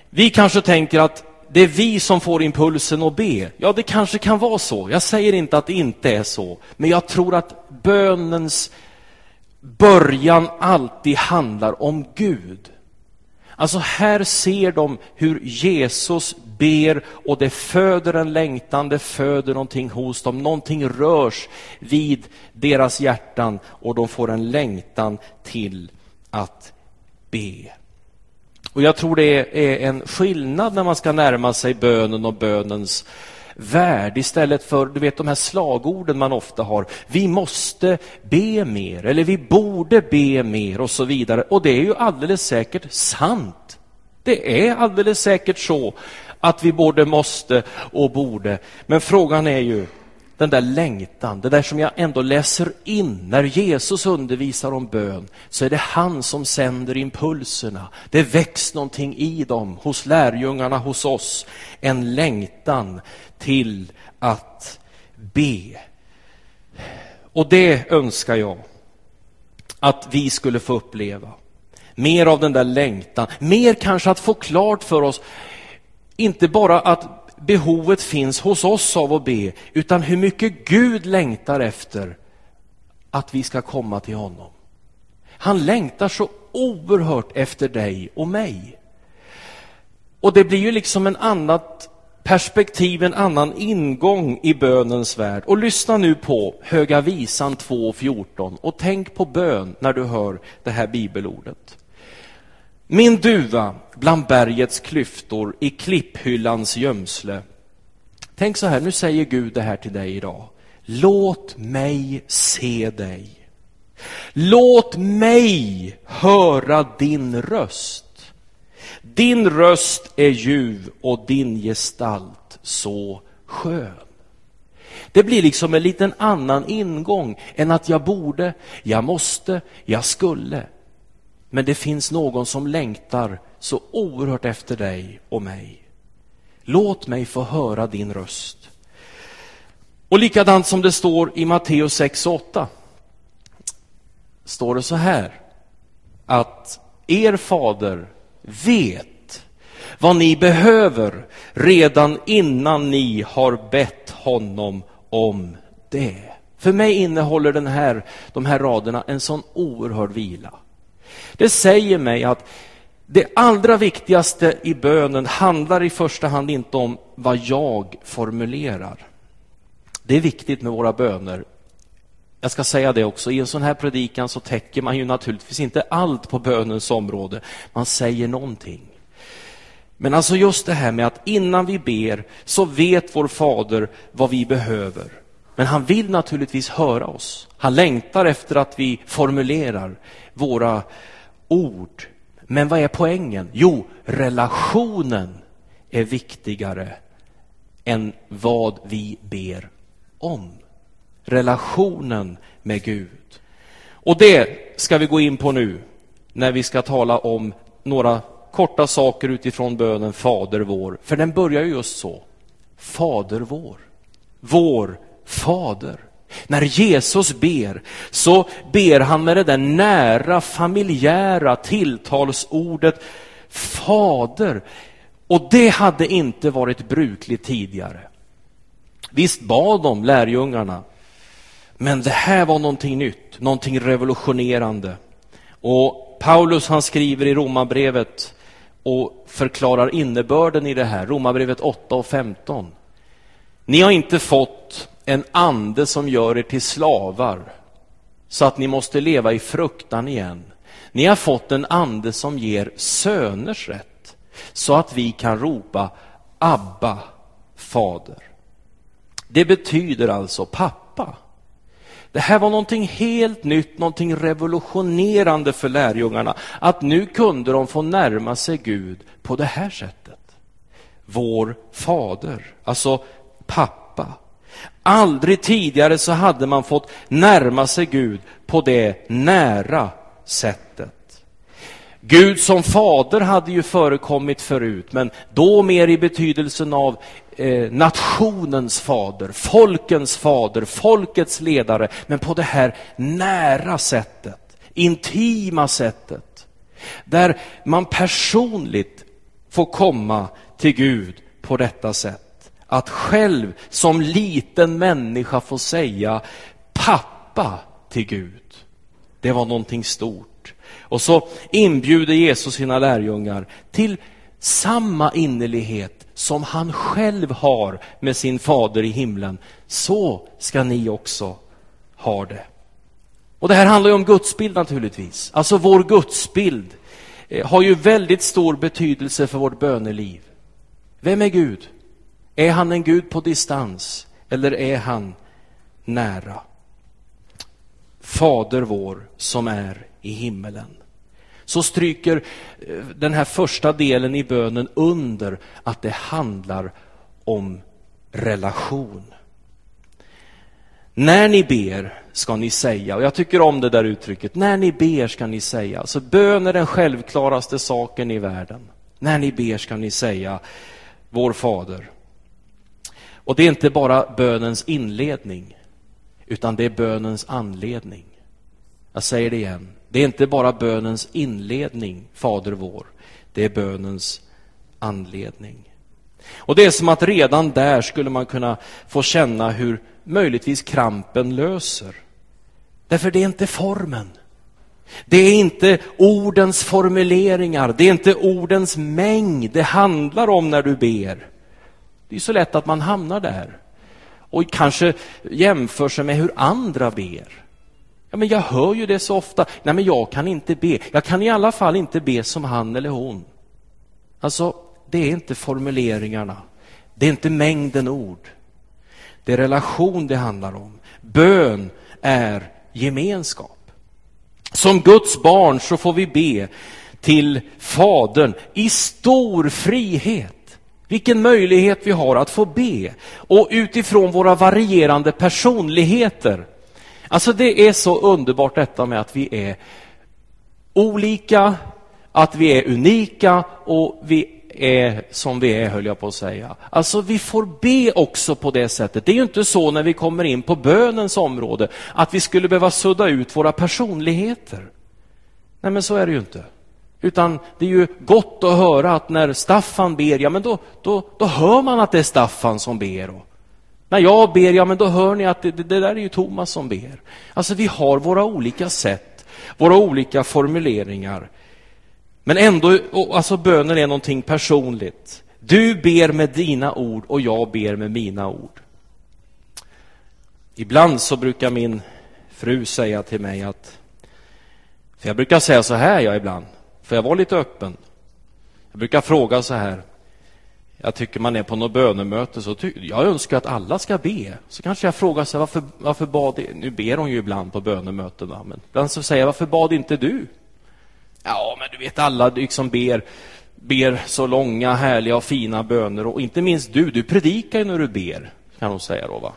S5: Vi kanske tänker att det är vi som får impulsen att be. Ja, det kanske kan vara så. Jag säger inte att det inte är så. Men jag tror att bönens början alltid handlar om Gud. Alltså här ser de hur Jesus ber och det föder en längtan, det föder någonting hos dem, någonting rörs vid deras hjärtan och de får en längtan till att be. Och jag tror det är en skillnad när man ska närma sig bönen och bönens värld istället för du vet, de här slagorden man ofta har. Vi måste be mer, eller vi borde be mer och så vidare. Och det är ju alldeles säkert sant. Det är alldeles säkert så att vi både måste och borde. Men frågan är ju den där längtan, det där som jag ändå läser in när Jesus undervisar om bön, så är det han som sänder impulserna. Det väcks någonting i dem, hos lärjungarna, hos oss. En längtan till att be. Och det önskar jag att vi skulle få uppleva. Mer av den där längtan, mer kanske att få klart för oss, inte bara att behovet finns hos oss av att be, utan hur mycket Gud längtar efter att vi ska komma till honom. Han längtar så oerhört efter dig och mig. Och det blir ju liksom en annat perspektiv, en annan ingång i bönens värld. Och lyssna nu på Höga visan 2.14 och tänk på bön när du hör det här bibelordet. Min duva bland bergets klyftor i klipphyllans gömsle. Tänk så här, nu säger Gud det här till dig idag. Låt mig se dig. Låt mig höra din röst. Din röst är ljuv och din gestalt så skön. Det blir liksom en liten annan ingång än att jag borde, jag måste, jag skulle. Men det finns någon som längtar så oerhört efter dig och mig. Låt mig få höra din röst. Och likadant som det står i Matteus 6 och 8 står det så här att er fader vet vad ni behöver redan innan ni har bett honom om det. För mig innehåller den här, de här raderna en sån oerhörd vila. Det säger mig att det allra viktigaste i bönen handlar i första hand inte om vad jag formulerar. Det är viktigt med våra böner. Jag ska säga det också, i en sån här predikan så täcker man ju naturligtvis inte allt på bönens område. Man säger någonting. Men alltså just det här med att innan vi ber så vet vår fader vad vi behöver. Men han vill naturligtvis höra oss. Han längtar efter att vi formulerar våra ord. Men vad är poängen? Jo, relationen är viktigare än vad vi ber om. Relationen med Gud. Och det ska vi gå in på nu när vi ska tala om några korta saker utifrån bönen Fader vår. För den börjar just så. Fader vår. Vår Fader. När Jesus ber så ber han med det där nära familjära tilltalsordet Fader. Och det hade inte varit brukligt tidigare. Visst bad de lärjungarna, men det här var någonting nytt, någonting revolutionerande. Och Paulus han skriver i Romarbrevet och förklarar innebörden i det här, Romarbrevet 8 och 15. Ni har inte fått en ande som gör er till slavar så att ni måste leva i fruktan igen. Ni har fått en ande som ger söners rätt så att vi kan ropa Abba, Fader. Det betyder alltså pappa. Det här var någonting helt nytt, någonting revolutionerande för lärjungarna. Att nu kunde de få närma sig Gud på det här sättet. Vår fader, alltså pappa. Aldrig tidigare så hade man fått närma sig Gud på det nära sättet. Gud som fader hade ju förekommit förut, men då mer i betydelsen av eh, nationens fader, folkens fader, folkets ledare, men på det här nära sättet, intima sättet, där man personligt får komma till Gud på detta sätt. Att själv som liten människa få säga pappa till Gud. Det var någonting stort. Och så inbjuder Jesus sina lärjungar till samma innerlighet som han själv har med sin fader i himlen. Så ska ni också ha det. Och det här handlar ju om gudsbild naturligtvis. Alltså vår gudsbild eh, har ju väldigt stor betydelse för vårt böneliv. Vem är Gud? Är han en Gud på distans eller är han nära? Fader vår som är i himmelen. Så stryker eh, den här första delen i bönen under att det handlar om relation. När ni ber ska ni säga, och jag tycker om det där uttrycket, när ni ber ska ni säga. Alltså bön är den självklaraste saken i världen. När ni ber ska ni säga, vår fader och det är inte bara bönens inledning, utan det är bönens anledning. Jag säger det igen. Det är inte bara bönens inledning, Fader vår. Det är bönens anledning. Och det är som att redan där skulle man kunna få känna hur möjligtvis krampen löser. Därför det är inte formen. Det är inte ordens formuleringar, det är inte ordens mängd det handlar om när du ber. Det är så lätt att man hamnar där och kanske jämför sig med hur andra ber. Ja, men jag hör ju det så ofta. Nej, men jag kan inte be. Jag kan i alla fall inte be som han eller hon. Alltså, det är inte formuleringarna. Det är inte mängden ord. Det är relation det handlar om. Bön är gemenskap. Som Guds barn så får vi be till Fadern i stor frihet. Vilken möjlighet vi har att få be. Och utifrån våra varierande personligheter. Alltså det är så underbart detta med att vi är olika, att vi är unika och vi är som vi är, höll jag på att säga. Alltså, vi får be också på det sättet. Det är ju inte så när vi kommer in på bönens område att vi skulle behöva sudda ut våra personligheter. Nej, men så är det ju inte. Utan det är ju gott att höra att när Staffan ber, ja men då, då, då hör man att det är Staffan som ber. Och när jag ber, ja men då hör ni att det, det, det där är ju Thomas som ber. Alltså vi har våra olika sätt, våra olika formuleringar. Men ändå, alltså bönen är någonting personligt. Du ber med dina ord och jag ber med mina ord. Ibland så brukar min fru säga till mig att, för jag brukar säga så här jag ibland, för jag var lite öppen. Jag brukar fråga så här, jag tycker man är på något bönemöte, så ty- jag önskar att alla ska be. Så kanske jag frågar sig varför, varför bad, nu ber hon ju ibland på bönemötena, men ibland så säger jag, varför bad inte du? Ja, men du vet alla liksom ber, ber så långa, härliga och fina böner och inte minst du, du predikar ju när du ber, kan hon säga då va.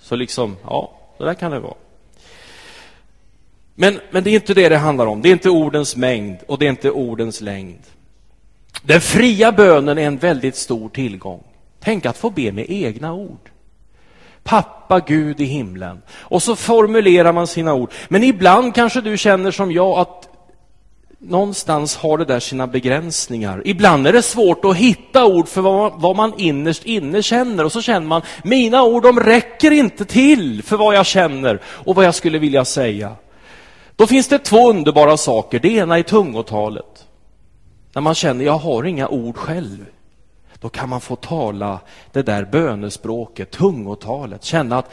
S5: Så liksom, ja, det där kan det vara. Men, men det är inte det det handlar om. Det är inte ordens mängd och det är inte ordens längd. Den fria bönen är en väldigt stor tillgång. Tänk att få be med egna ord. Pappa Gud i himlen. Och så formulerar man sina ord. Men ibland kanske du känner som jag att någonstans har det där sina begränsningar. Ibland är det svårt att hitta ord för vad man, vad man innerst inne känner. Och så känner man, mina ord de räcker inte till för vad jag känner och vad jag skulle vilja säga. Då finns det två underbara saker. Det ena är tungotalet. När man känner, jag har inga ord själv. Då kan man få tala det där bönespråket, tungotalet. Känna att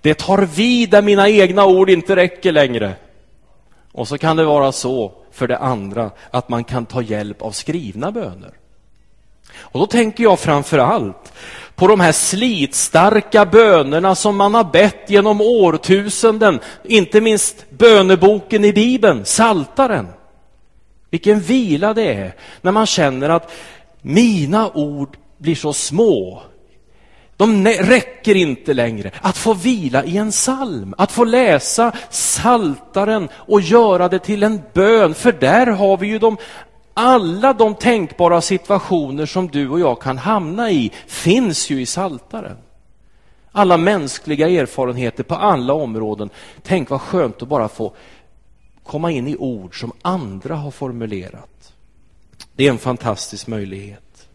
S5: det tar vid där mina egna ord inte räcker längre. Och så kan det vara så för det andra att man kan ta hjälp av skrivna böner. Och då tänker jag framför allt på de här slitstarka bönerna som man har bett genom årtusenden, inte minst böneboken i Bibeln, Saltaren. Vilken vila det är när man känner att mina ord blir så små. De räcker inte längre. Att få vila i en psalm, att få läsa saltaren och göra det till en bön, för där har vi ju de alla de tänkbara situationer som du och jag kan hamna i finns ju i saltaren. Alla mänskliga erfarenheter på alla områden. Tänk vad skönt att bara få komma in i ord som andra har formulerat. Det är en fantastisk möjlighet.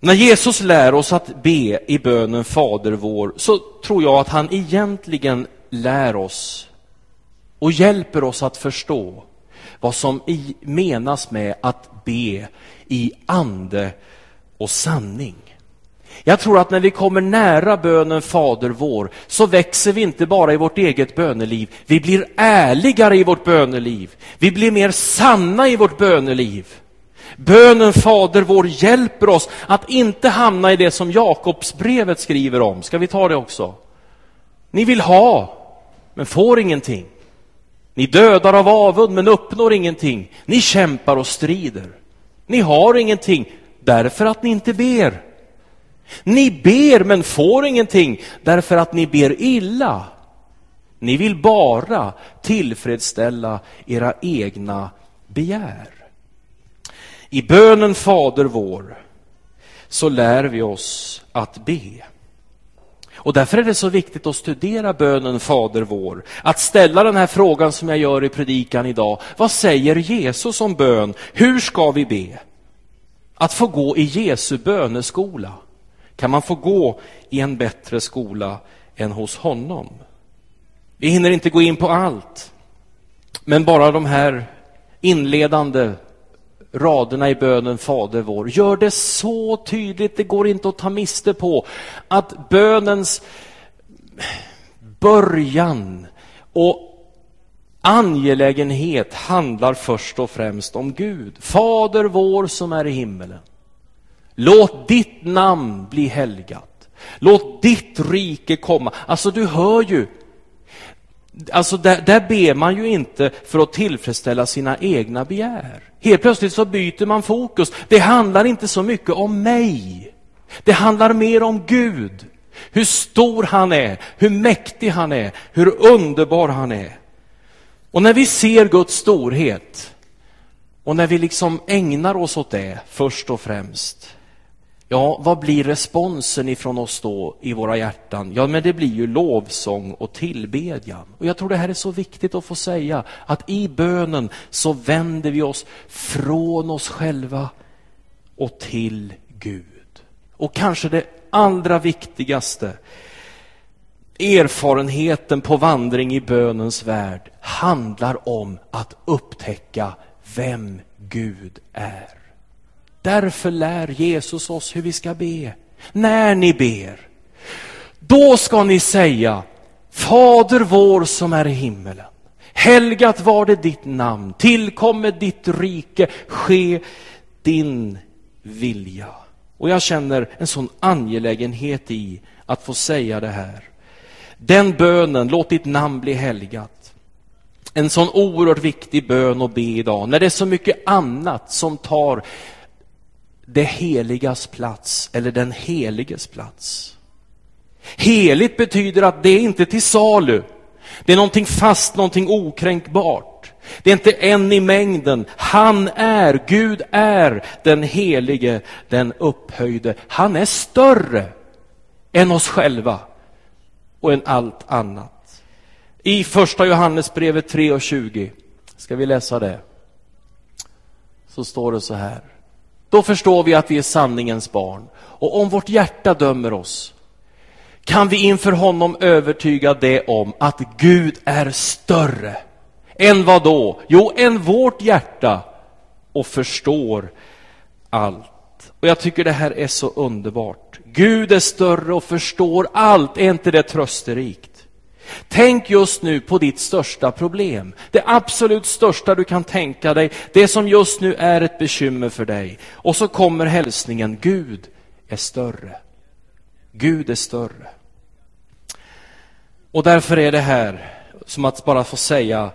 S5: När Jesus lär oss att be i bönen Fader vår så tror jag att han egentligen lär oss och hjälper oss att förstå vad som menas med att be i ande och sanning. Jag tror att när vi kommer nära bönen Fader vår så växer vi inte bara i vårt eget böneliv, vi blir ärligare i vårt böneliv. Vi blir mer sanna i vårt böneliv. Bönen Fader vår hjälper oss att inte hamna i det som Jakobsbrevet skriver om. Ska vi ta det också? Ni vill ha, men får ingenting. Ni dödar av avund, men uppnår ingenting. Ni kämpar och strider. Ni har ingenting därför att ni inte ber. Ni ber men får ingenting därför att ni ber illa. Ni vill bara tillfredsställa era egna begär. I bönen Fader vår så lär vi oss att be. Och därför är det så viktigt att studera bönen Fader vår. Att ställa den här frågan som jag gör i predikan idag. Vad säger Jesus om bön? Hur ska vi be? Att få gå i Jesu böneskola. Kan man få gå i en bättre skola än hos honom? Vi hinner inte gå in på allt. Men bara de här inledande raderna i bönen Fader vår gör det så tydligt, det går inte att ta miste på, att bönens början och angelägenhet handlar först och främst om Gud. Fader vår som är i himmelen. Låt ditt namn bli helgat. Låt ditt rike komma. Alltså du hör ju. Alltså där, där ber man ju inte för att tillfredsställa sina egna begär. Helt plötsligt så byter man fokus. Det handlar inte så mycket om mig. Det handlar mer om Gud. Hur stor han är, hur mäktig han är, hur underbar han är. Och när vi ser Guds storhet, Och när vi liksom ägnar oss åt det först och främst, ja, vad blir responsen ifrån oss då i våra hjärtan? Ja, men det blir ju lovsång och tillbedjan. Och jag tror det här är så viktigt att få säga, att i bönen så vänder vi oss från oss själva och till Gud. Och kanske det allra viktigaste, erfarenheten på vandring i bönens värld handlar om att upptäcka vem Gud är. Därför lär Jesus oss hur vi ska be. När ni ber, då ska ni säga Fader vår som är i himmelen. Helgat var det ditt namn, tillkomme ditt rike, ske din vilja. Och jag känner en sån angelägenhet i att få säga det här. Den bönen, låt ditt namn bli helgat. En sån oerhört viktig bön att be idag, när det är så mycket annat som tar det heligas plats, eller den heliges plats. Heligt betyder att det är inte till salu. Det är någonting fast, någonting okränkbart. Det är inte en i mängden. Han är, Gud är den helige, den upphöjde. Han är större än oss själva och än allt annat. I första Johannesbrevet 3 och 20 ska vi läsa det. Så står det så här. Då förstår vi att vi är sanningens barn. Och om vårt hjärta dömer oss kan vi inför honom övertyga det om att Gud är större. Än vad då? Jo, än vårt hjärta och förstår allt. Och jag tycker det här är så underbart. Gud är större och förstår allt. Är inte det trösterikt? Tänk just nu på ditt största problem. Det absolut största du kan tänka dig. Det som just nu är ett bekymmer för dig. Och så kommer hälsningen Gud är större. Gud är större. Och därför är det här som att bara få säga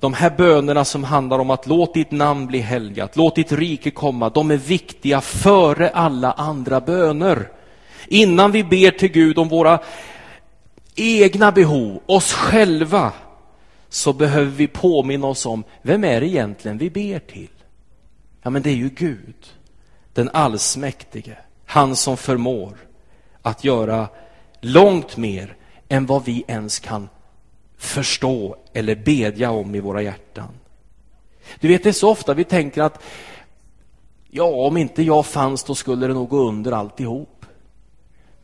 S5: de här bönerna som handlar om att låt ditt namn bli helgat, låt ditt rike komma, de är viktiga före alla andra böner. Innan vi ber till Gud om våra egna behov, oss själva, så behöver vi påminna oss om vem är det egentligen vi ber till? Ja, men det är ju Gud, den allsmäktige, han som förmår att göra långt mer än vad vi ens kan förstå eller bedja om i våra hjärtan. Du vet, det är så ofta vi tänker att ja, om inte jag fanns då skulle det nog gå under alltihop.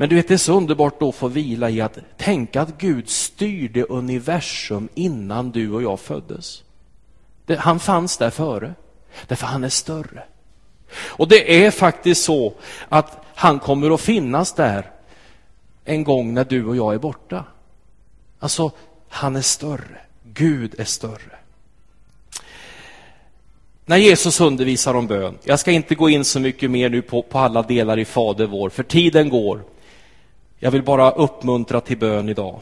S5: Men du vet, det är så underbart då att få vila i att tänka att Gud styrde universum innan du och jag föddes. Det, han fanns där före, därför han är större. Och det är faktiskt så att han kommer att finnas där en gång när du och jag är borta. Alltså, han är större. Gud är större. När Jesus undervisar om bön, jag ska inte gå in så mycket mer nu på, på alla delar i Fader vår, för tiden går. Jag vill bara uppmuntra till bön idag.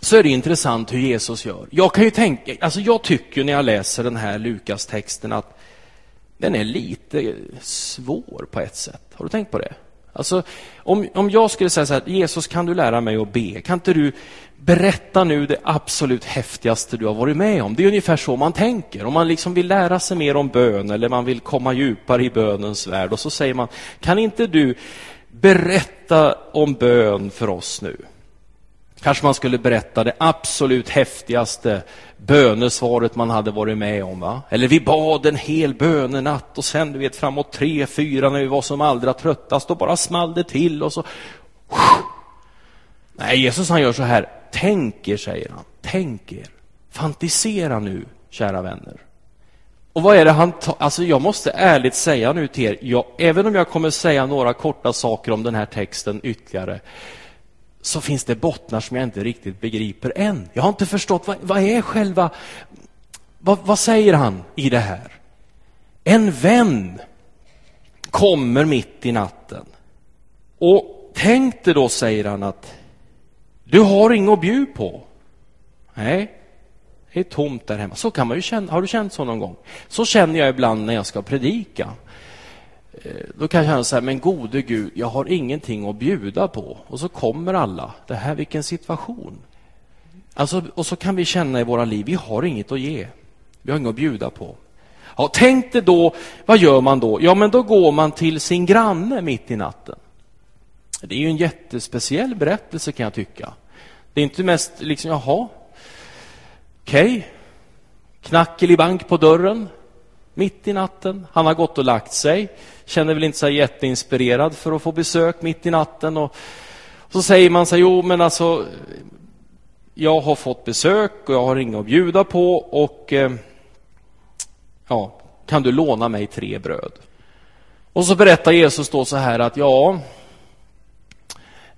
S5: Så är det intressant hur Jesus gör. Jag kan ju tänka, alltså jag tycker när jag läser den här Lukas-texten att den är lite svår på ett sätt. Har du tänkt på det? Alltså, om, om jag skulle säga så här, Jesus kan du lära mig att be? Kan inte du berätta nu det absolut häftigaste du har varit med om? Det är ungefär så man tänker. Om man liksom vill lära sig mer om bön eller man vill komma djupare i bönens värld och så säger man, kan inte du berätta om bön för oss nu? Kanske man skulle berätta det absolut häftigaste bönesvaret man hade varit med om. Va? Eller vi bad en hel bönenatt och sen du vet framåt tre, fyra när vi var som allra tröttast då bara small det till och så... Nej, Jesus han gör så här. Tänk er, säger han. Tänk er. Fantisera nu, kära vänner. Och vad är det han ta- Alltså jag måste ärligt säga nu till er, jag, även om jag kommer säga några korta saker om den här texten ytterligare, så finns det bottnar som jag inte riktigt begriper än. Jag har inte förstått vad, vad är själva... Vad, vad säger han i det här? En vän kommer mitt i natten. Och tänk dig då, säger han, att du har inget att bjuda på. Nej, det är tomt där hemma. Så kan man ju känna. Har du känt så någon gång? Så känner jag ibland när jag ska predika. Eh, då kan jag känna så här, men gode Gud, jag har ingenting att bjuda på. Och så kommer alla. Det här, vilken situation. Alltså, och så kan vi känna i våra liv, vi har inget att ge. Vi har inget att bjuda på. Ja, tänk dig då, vad gör man då? Ja, men då går man till sin granne mitt i natten. Det är ju en jättespeciell berättelse kan jag tycka. Det är inte mest liksom, jaha, okej, okay. knackelibank på dörren, mitt i natten. Han har gått och lagt sig, känner väl inte sig jätteinspirerad för att få besök mitt i natten. Och så säger man så jo men alltså, jag har fått besök och jag har inget att bjuda på och eh, ja, kan du låna mig tre bröd? Och så berättar Jesus då så här att ja,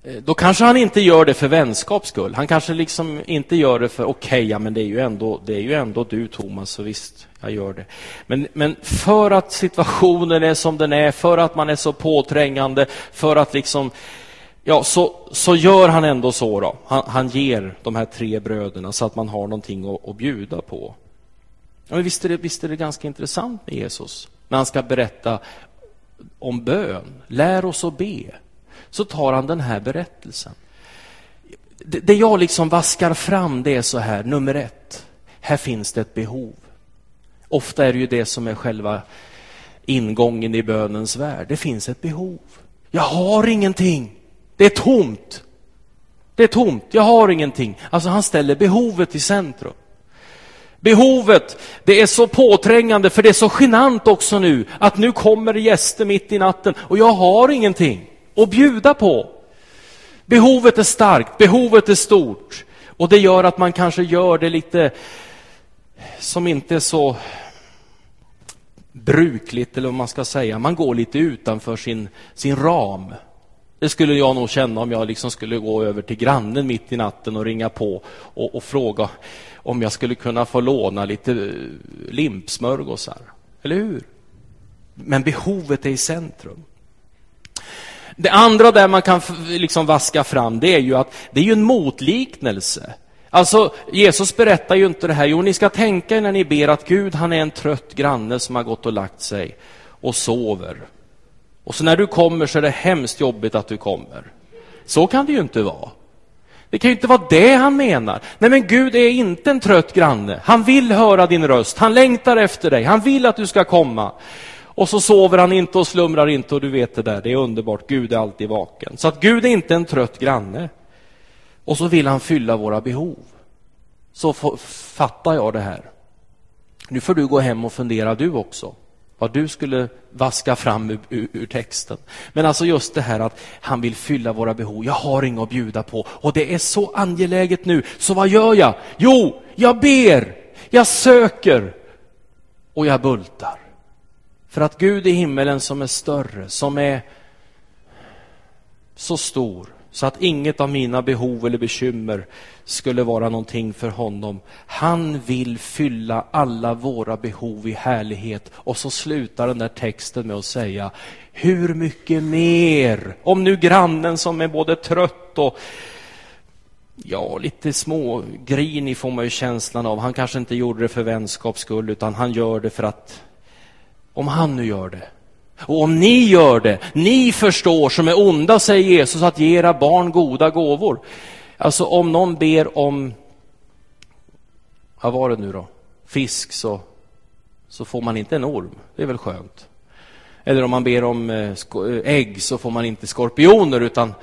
S5: Eh, då kanske han inte gör det för vänskaps skull. Han kanske liksom inte gör det för okej, okay, ja, men det är, ju ändå, det är ju ändå du Thomas, så visst, jag gör det. Men, men för att situationen är som den är, för att man är så påträngande, för att liksom Ja, så, så gör han ändå så. Då. Han, han ger de här tre bröderna så att man har någonting att, att bjuda på. Ja, men visst, är det, visst är det ganska intressant med Jesus när han ska berätta om bön. Lär oss att be så tar han den här berättelsen. Det jag liksom vaskar fram det är så här, nummer ett, här finns det ett behov. Ofta är det ju det som är själva ingången i bönens värld. Det finns ett behov. Jag har ingenting. Det är tomt. Det är tomt. Jag har ingenting. Alltså han ställer behovet i centrum. Behovet, det är så påträngande för det är så genant också nu att nu kommer gäster mitt i natten och jag har ingenting att bjuda på. Behovet är starkt, behovet är stort och det gör att man kanske gör det lite som inte är så brukligt, eller vad man ska säga. Man går lite utanför sin, sin ram. Det skulle jag nog känna om jag liksom skulle gå över till grannen mitt i natten och ringa på och, och fråga om jag skulle kunna få låna lite eh, limpsmörgåsar. Eller hur? Men behovet är i centrum. Det andra där man kan liksom vaska fram, det är ju att det är ju en motliknelse. Alltså, Jesus berättar ju inte det här. Jo, ni ska tänka när ni ber att Gud, han är en trött granne som har gått och lagt sig och sover. Och så när du kommer så är det hemskt jobbigt att du kommer. Så kan det ju inte vara. Det kan ju inte vara det han menar. Nej, men Gud är inte en trött granne. Han vill höra din röst. Han längtar efter dig. Han vill att du ska komma. Och så sover han inte och slumrar inte och du vet det där, det är underbart, Gud är alltid vaken. Så att Gud är inte en trött granne. Och så vill han fylla våra behov. Så fattar jag det här. Nu får du gå hem och fundera du också, vad du skulle vaska fram ur, ur, ur, texten. Men alltså just det här att han vill fylla våra behov. Jag har inget att bjuda på och det är så angeläget nu, så vad gör jag? Jo, jag ber, jag söker och jag bultar. För att Gud i himmelen som är större, som är så stor så att inget av mina behov eller bekymmer skulle vara någonting för honom. Han vill fylla alla våra behov i härlighet. Och så slutar den där texten med att säga, hur mycket mer? Om nu grannen som är både trött och Ja, lite smågrinig får man ju känslan av. Han kanske inte gjorde det för vänskaps skull, utan han gör det för att om han nu gör det. Och om ni gör det, ni förstår som är onda, säger Jesus, att ge era barn goda gåvor. Alltså om någon ber om, vad var det nu då, fisk så, så får man inte en orm. Det är väl skönt. Eller om man ber om eh, eh, ägg så får man inte skorpioner utan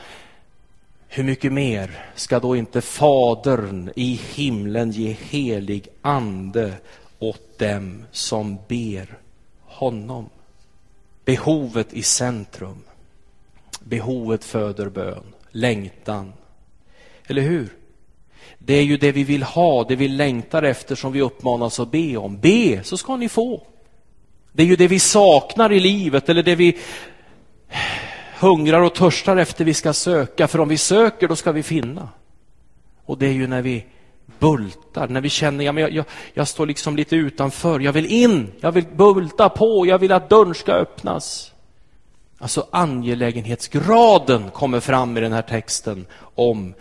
S5: hur mycket mer ska då inte Fadern i himlen ge helig ande åt dem som ber honom. Behovet i centrum. Behovet föder bön, längtan. Eller hur? Det är ju det vi vill ha, det vi längtar efter som vi uppmanas att be om. Be, så ska ni få. Det är ju det vi saknar i livet, eller det vi hungrar och törstar efter vi ska söka. För om vi söker, då ska vi finna. Och det är ju när vi bultar, när vi känner att jag, jag, jag står liksom lite utanför, jag vill in, jag vill bulta på, jag vill att dörren ska öppnas. Alltså angelägenhetsgraden kommer fram i den här texten om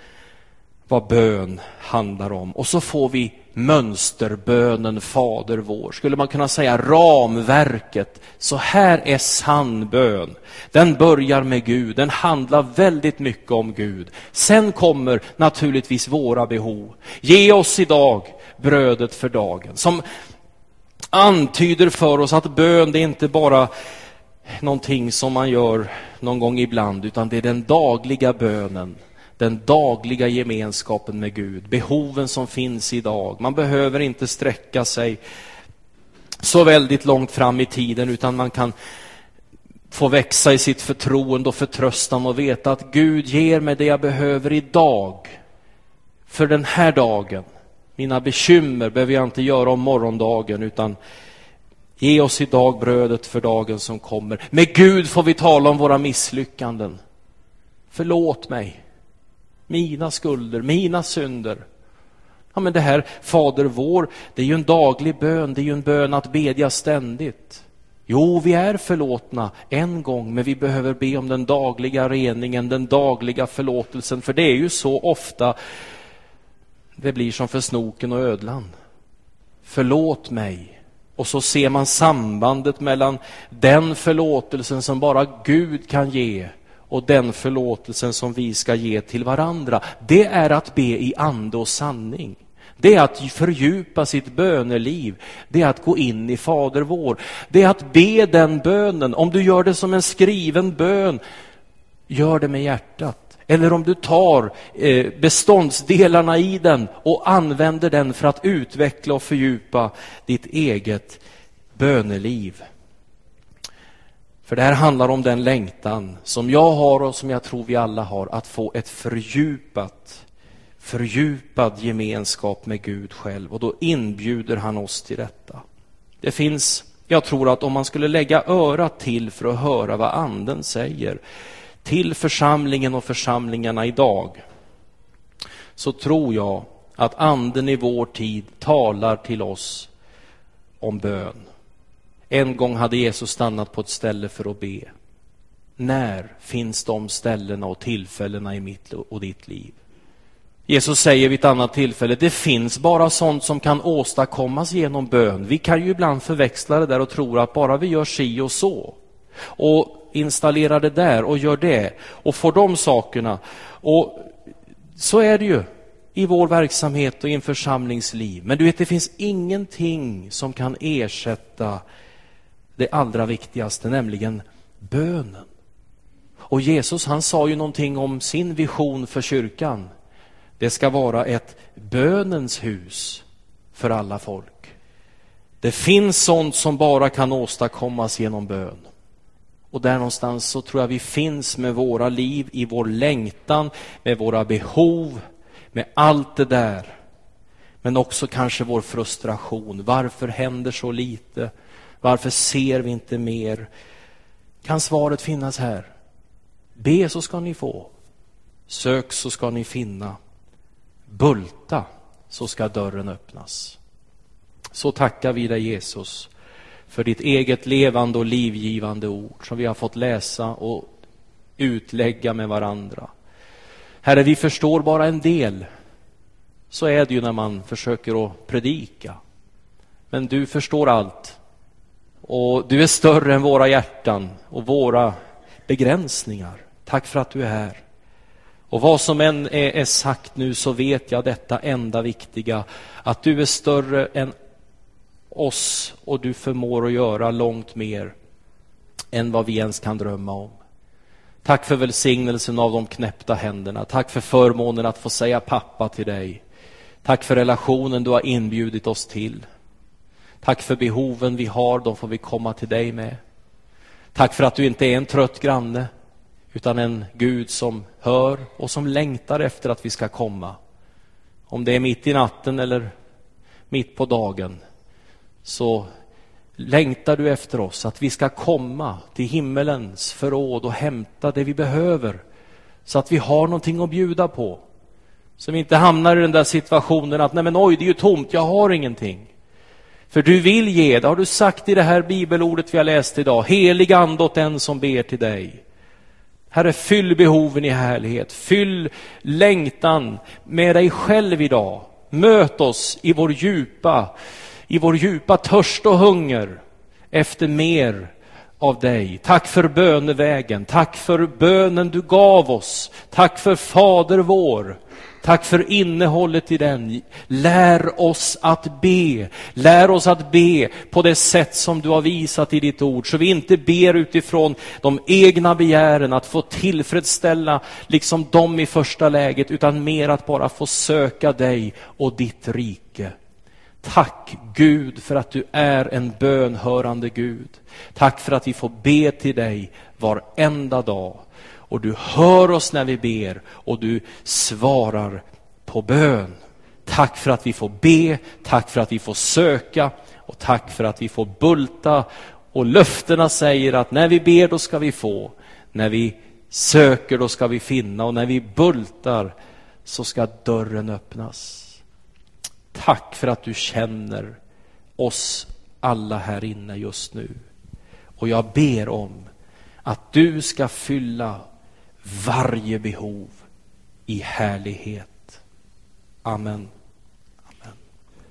S5: vad bön handlar om. Och så får vi mönsterbönen Fader vår. Skulle man kunna säga ramverket. Så här är sann bön. Den börjar med Gud, den handlar väldigt mycket om Gud. Sen kommer naturligtvis våra behov. Ge oss idag brödet för dagen. Som antyder för oss att bön det är inte bara någonting som man gör någon gång ibland, utan det är den dagliga bönen, den dagliga gemenskapen med Gud, behoven som finns idag. Man behöver inte sträcka sig så väldigt långt fram i tiden, utan man kan få växa i sitt förtroende och förtröstan och veta att Gud ger mig det jag behöver idag, för den här dagen. Mina bekymmer behöver jag inte göra om morgondagen, utan ge oss idag brödet för dagen som kommer. Med Gud får vi tala om våra misslyckanden. Förlåt mig, mina skulder, mina synder. Ja, men det här Fader vår, det är ju en daglig bön, det är ju en bön att bedja ständigt. Jo, vi är förlåtna en gång, men vi behöver be om den dagliga reningen, den dagliga förlåtelsen, för det är ju så ofta det blir som för snoken och ödlan. Förlåt mig. Och så ser man sambandet mellan den förlåtelsen som bara Gud kan ge och den förlåtelsen som vi ska ge till varandra. Det är att be i ande och sanning. Det är att fördjupa sitt böneliv. Det är att gå in i Fader vår. Det är att be den bönen. Om du gör det som en skriven bön, gör det med hjärtat. Eller om du tar eh, beståndsdelarna i den och använder den för att utveckla och fördjupa ditt eget böneliv. För det här handlar om den längtan som jag har och som jag tror vi alla har, att få ett fördjupat, fördjupad gemenskap med Gud själv. Och då inbjuder han oss till detta. Det finns, jag tror att om man skulle lägga örat till för att höra vad anden säger, till församlingen och församlingarna idag, så tror jag att anden i vår tid talar till oss om bön. En gång hade Jesus stannat på ett ställe för att be. När finns de ställena och tillfällena i mitt och ditt liv? Jesus säger vid ett annat tillfälle, det finns bara sånt som kan åstadkommas genom bön. Vi kan ju ibland förväxla det där och tro att bara vi gör si och så och installerar det där och gör det och får de sakerna. Och så är det ju i vår verksamhet och i en församlingsliv. Men du vet, det finns ingenting som kan ersätta det allra viktigaste, nämligen bönen. Och Jesus han sa ju någonting om sin vision för kyrkan. Det ska vara ett bönens hus för alla folk. Det finns sånt som bara kan åstadkommas genom bön. Och där någonstans så tror jag vi finns med våra liv, i vår längtan, med våra behov, med allt det där. Men också kanske vår frustration. Varför händer så lite? Varför ser vi inte mer? Kan svaret finnas här? Be så ska ni få. Sök så ska ni finna. Bulta så ska dörren öppnas. Så tackar vi dig Jesus för ditt eget levande och livgivande ord som vi har fått läsa och utlägga med varandra. Herre, vi förstår bara en del. Så är det ju när man försöker att predika. Men du förstår allt. Och du är större än våra hjärtan och våra begränsningar. Tack för att du är här. Och vad som än är, är sagt nu så vet jag detta enda viktiga, att du är större än oss och du förmår att göra långt mer än vad vi ens kan drömma om. Tack för välsignelsen av de knäppta händerna. Tack för förmånen att få säga pappa till dig. Tack för relationen du har inbjudit oss till. Tack för behoven vi har, de får vi komma till dig med. Tack för att du inte är en trött granne, utan en Gud som hör och som längtar efter att vi ska komma. Om det är mitt i natten eller mitt på dagen så längtar du efter oss, att vi ska komma till himmelens förråd och hämta det vi behöver så att vi har någonting att bjuda på. Så vi inte hamnar i den där situationen att nej men oj, det är ju tomt, jag har ingenting. För du vill ge, det har du sagt i det här bibelordet vi har läst idag. Helig ande åt den som ber till dig. Herre, fyll behoven i härlighet. Fyll längtan med dig själv idag. Möt oss i vår djupa i vår djupa törst och hunger efter mer av dig. Tack för bönevägen, tack för bönen du gav oss. Tack för Fader vår. Tack för innehållet i den. Lär oss att be. Lär oss att be på det sätt som du har visat i ditt ord, så vi inte ber utifrån de egna begären att få tillfredsställa liksom dem i första läget, utan mer att bara få söka dig och ditt rike. Tack Gud för att du är en bönhörande Gud. Tack för att vi får be till dig varenda dag. Och du hör oss när vi ber och du svarar på bön. Tack för att vi får be, tack för att vi får söka och tack för att vi får bulta. Och löftena säger att när vi ber då ska vi få, när vi söker då ska vi finna och när vi bultar så ska dörren öppnas. Tack för att du känner oss alla här inne just nu. Och jag ber om att du ska fylla varje behov i härlighet. Amen.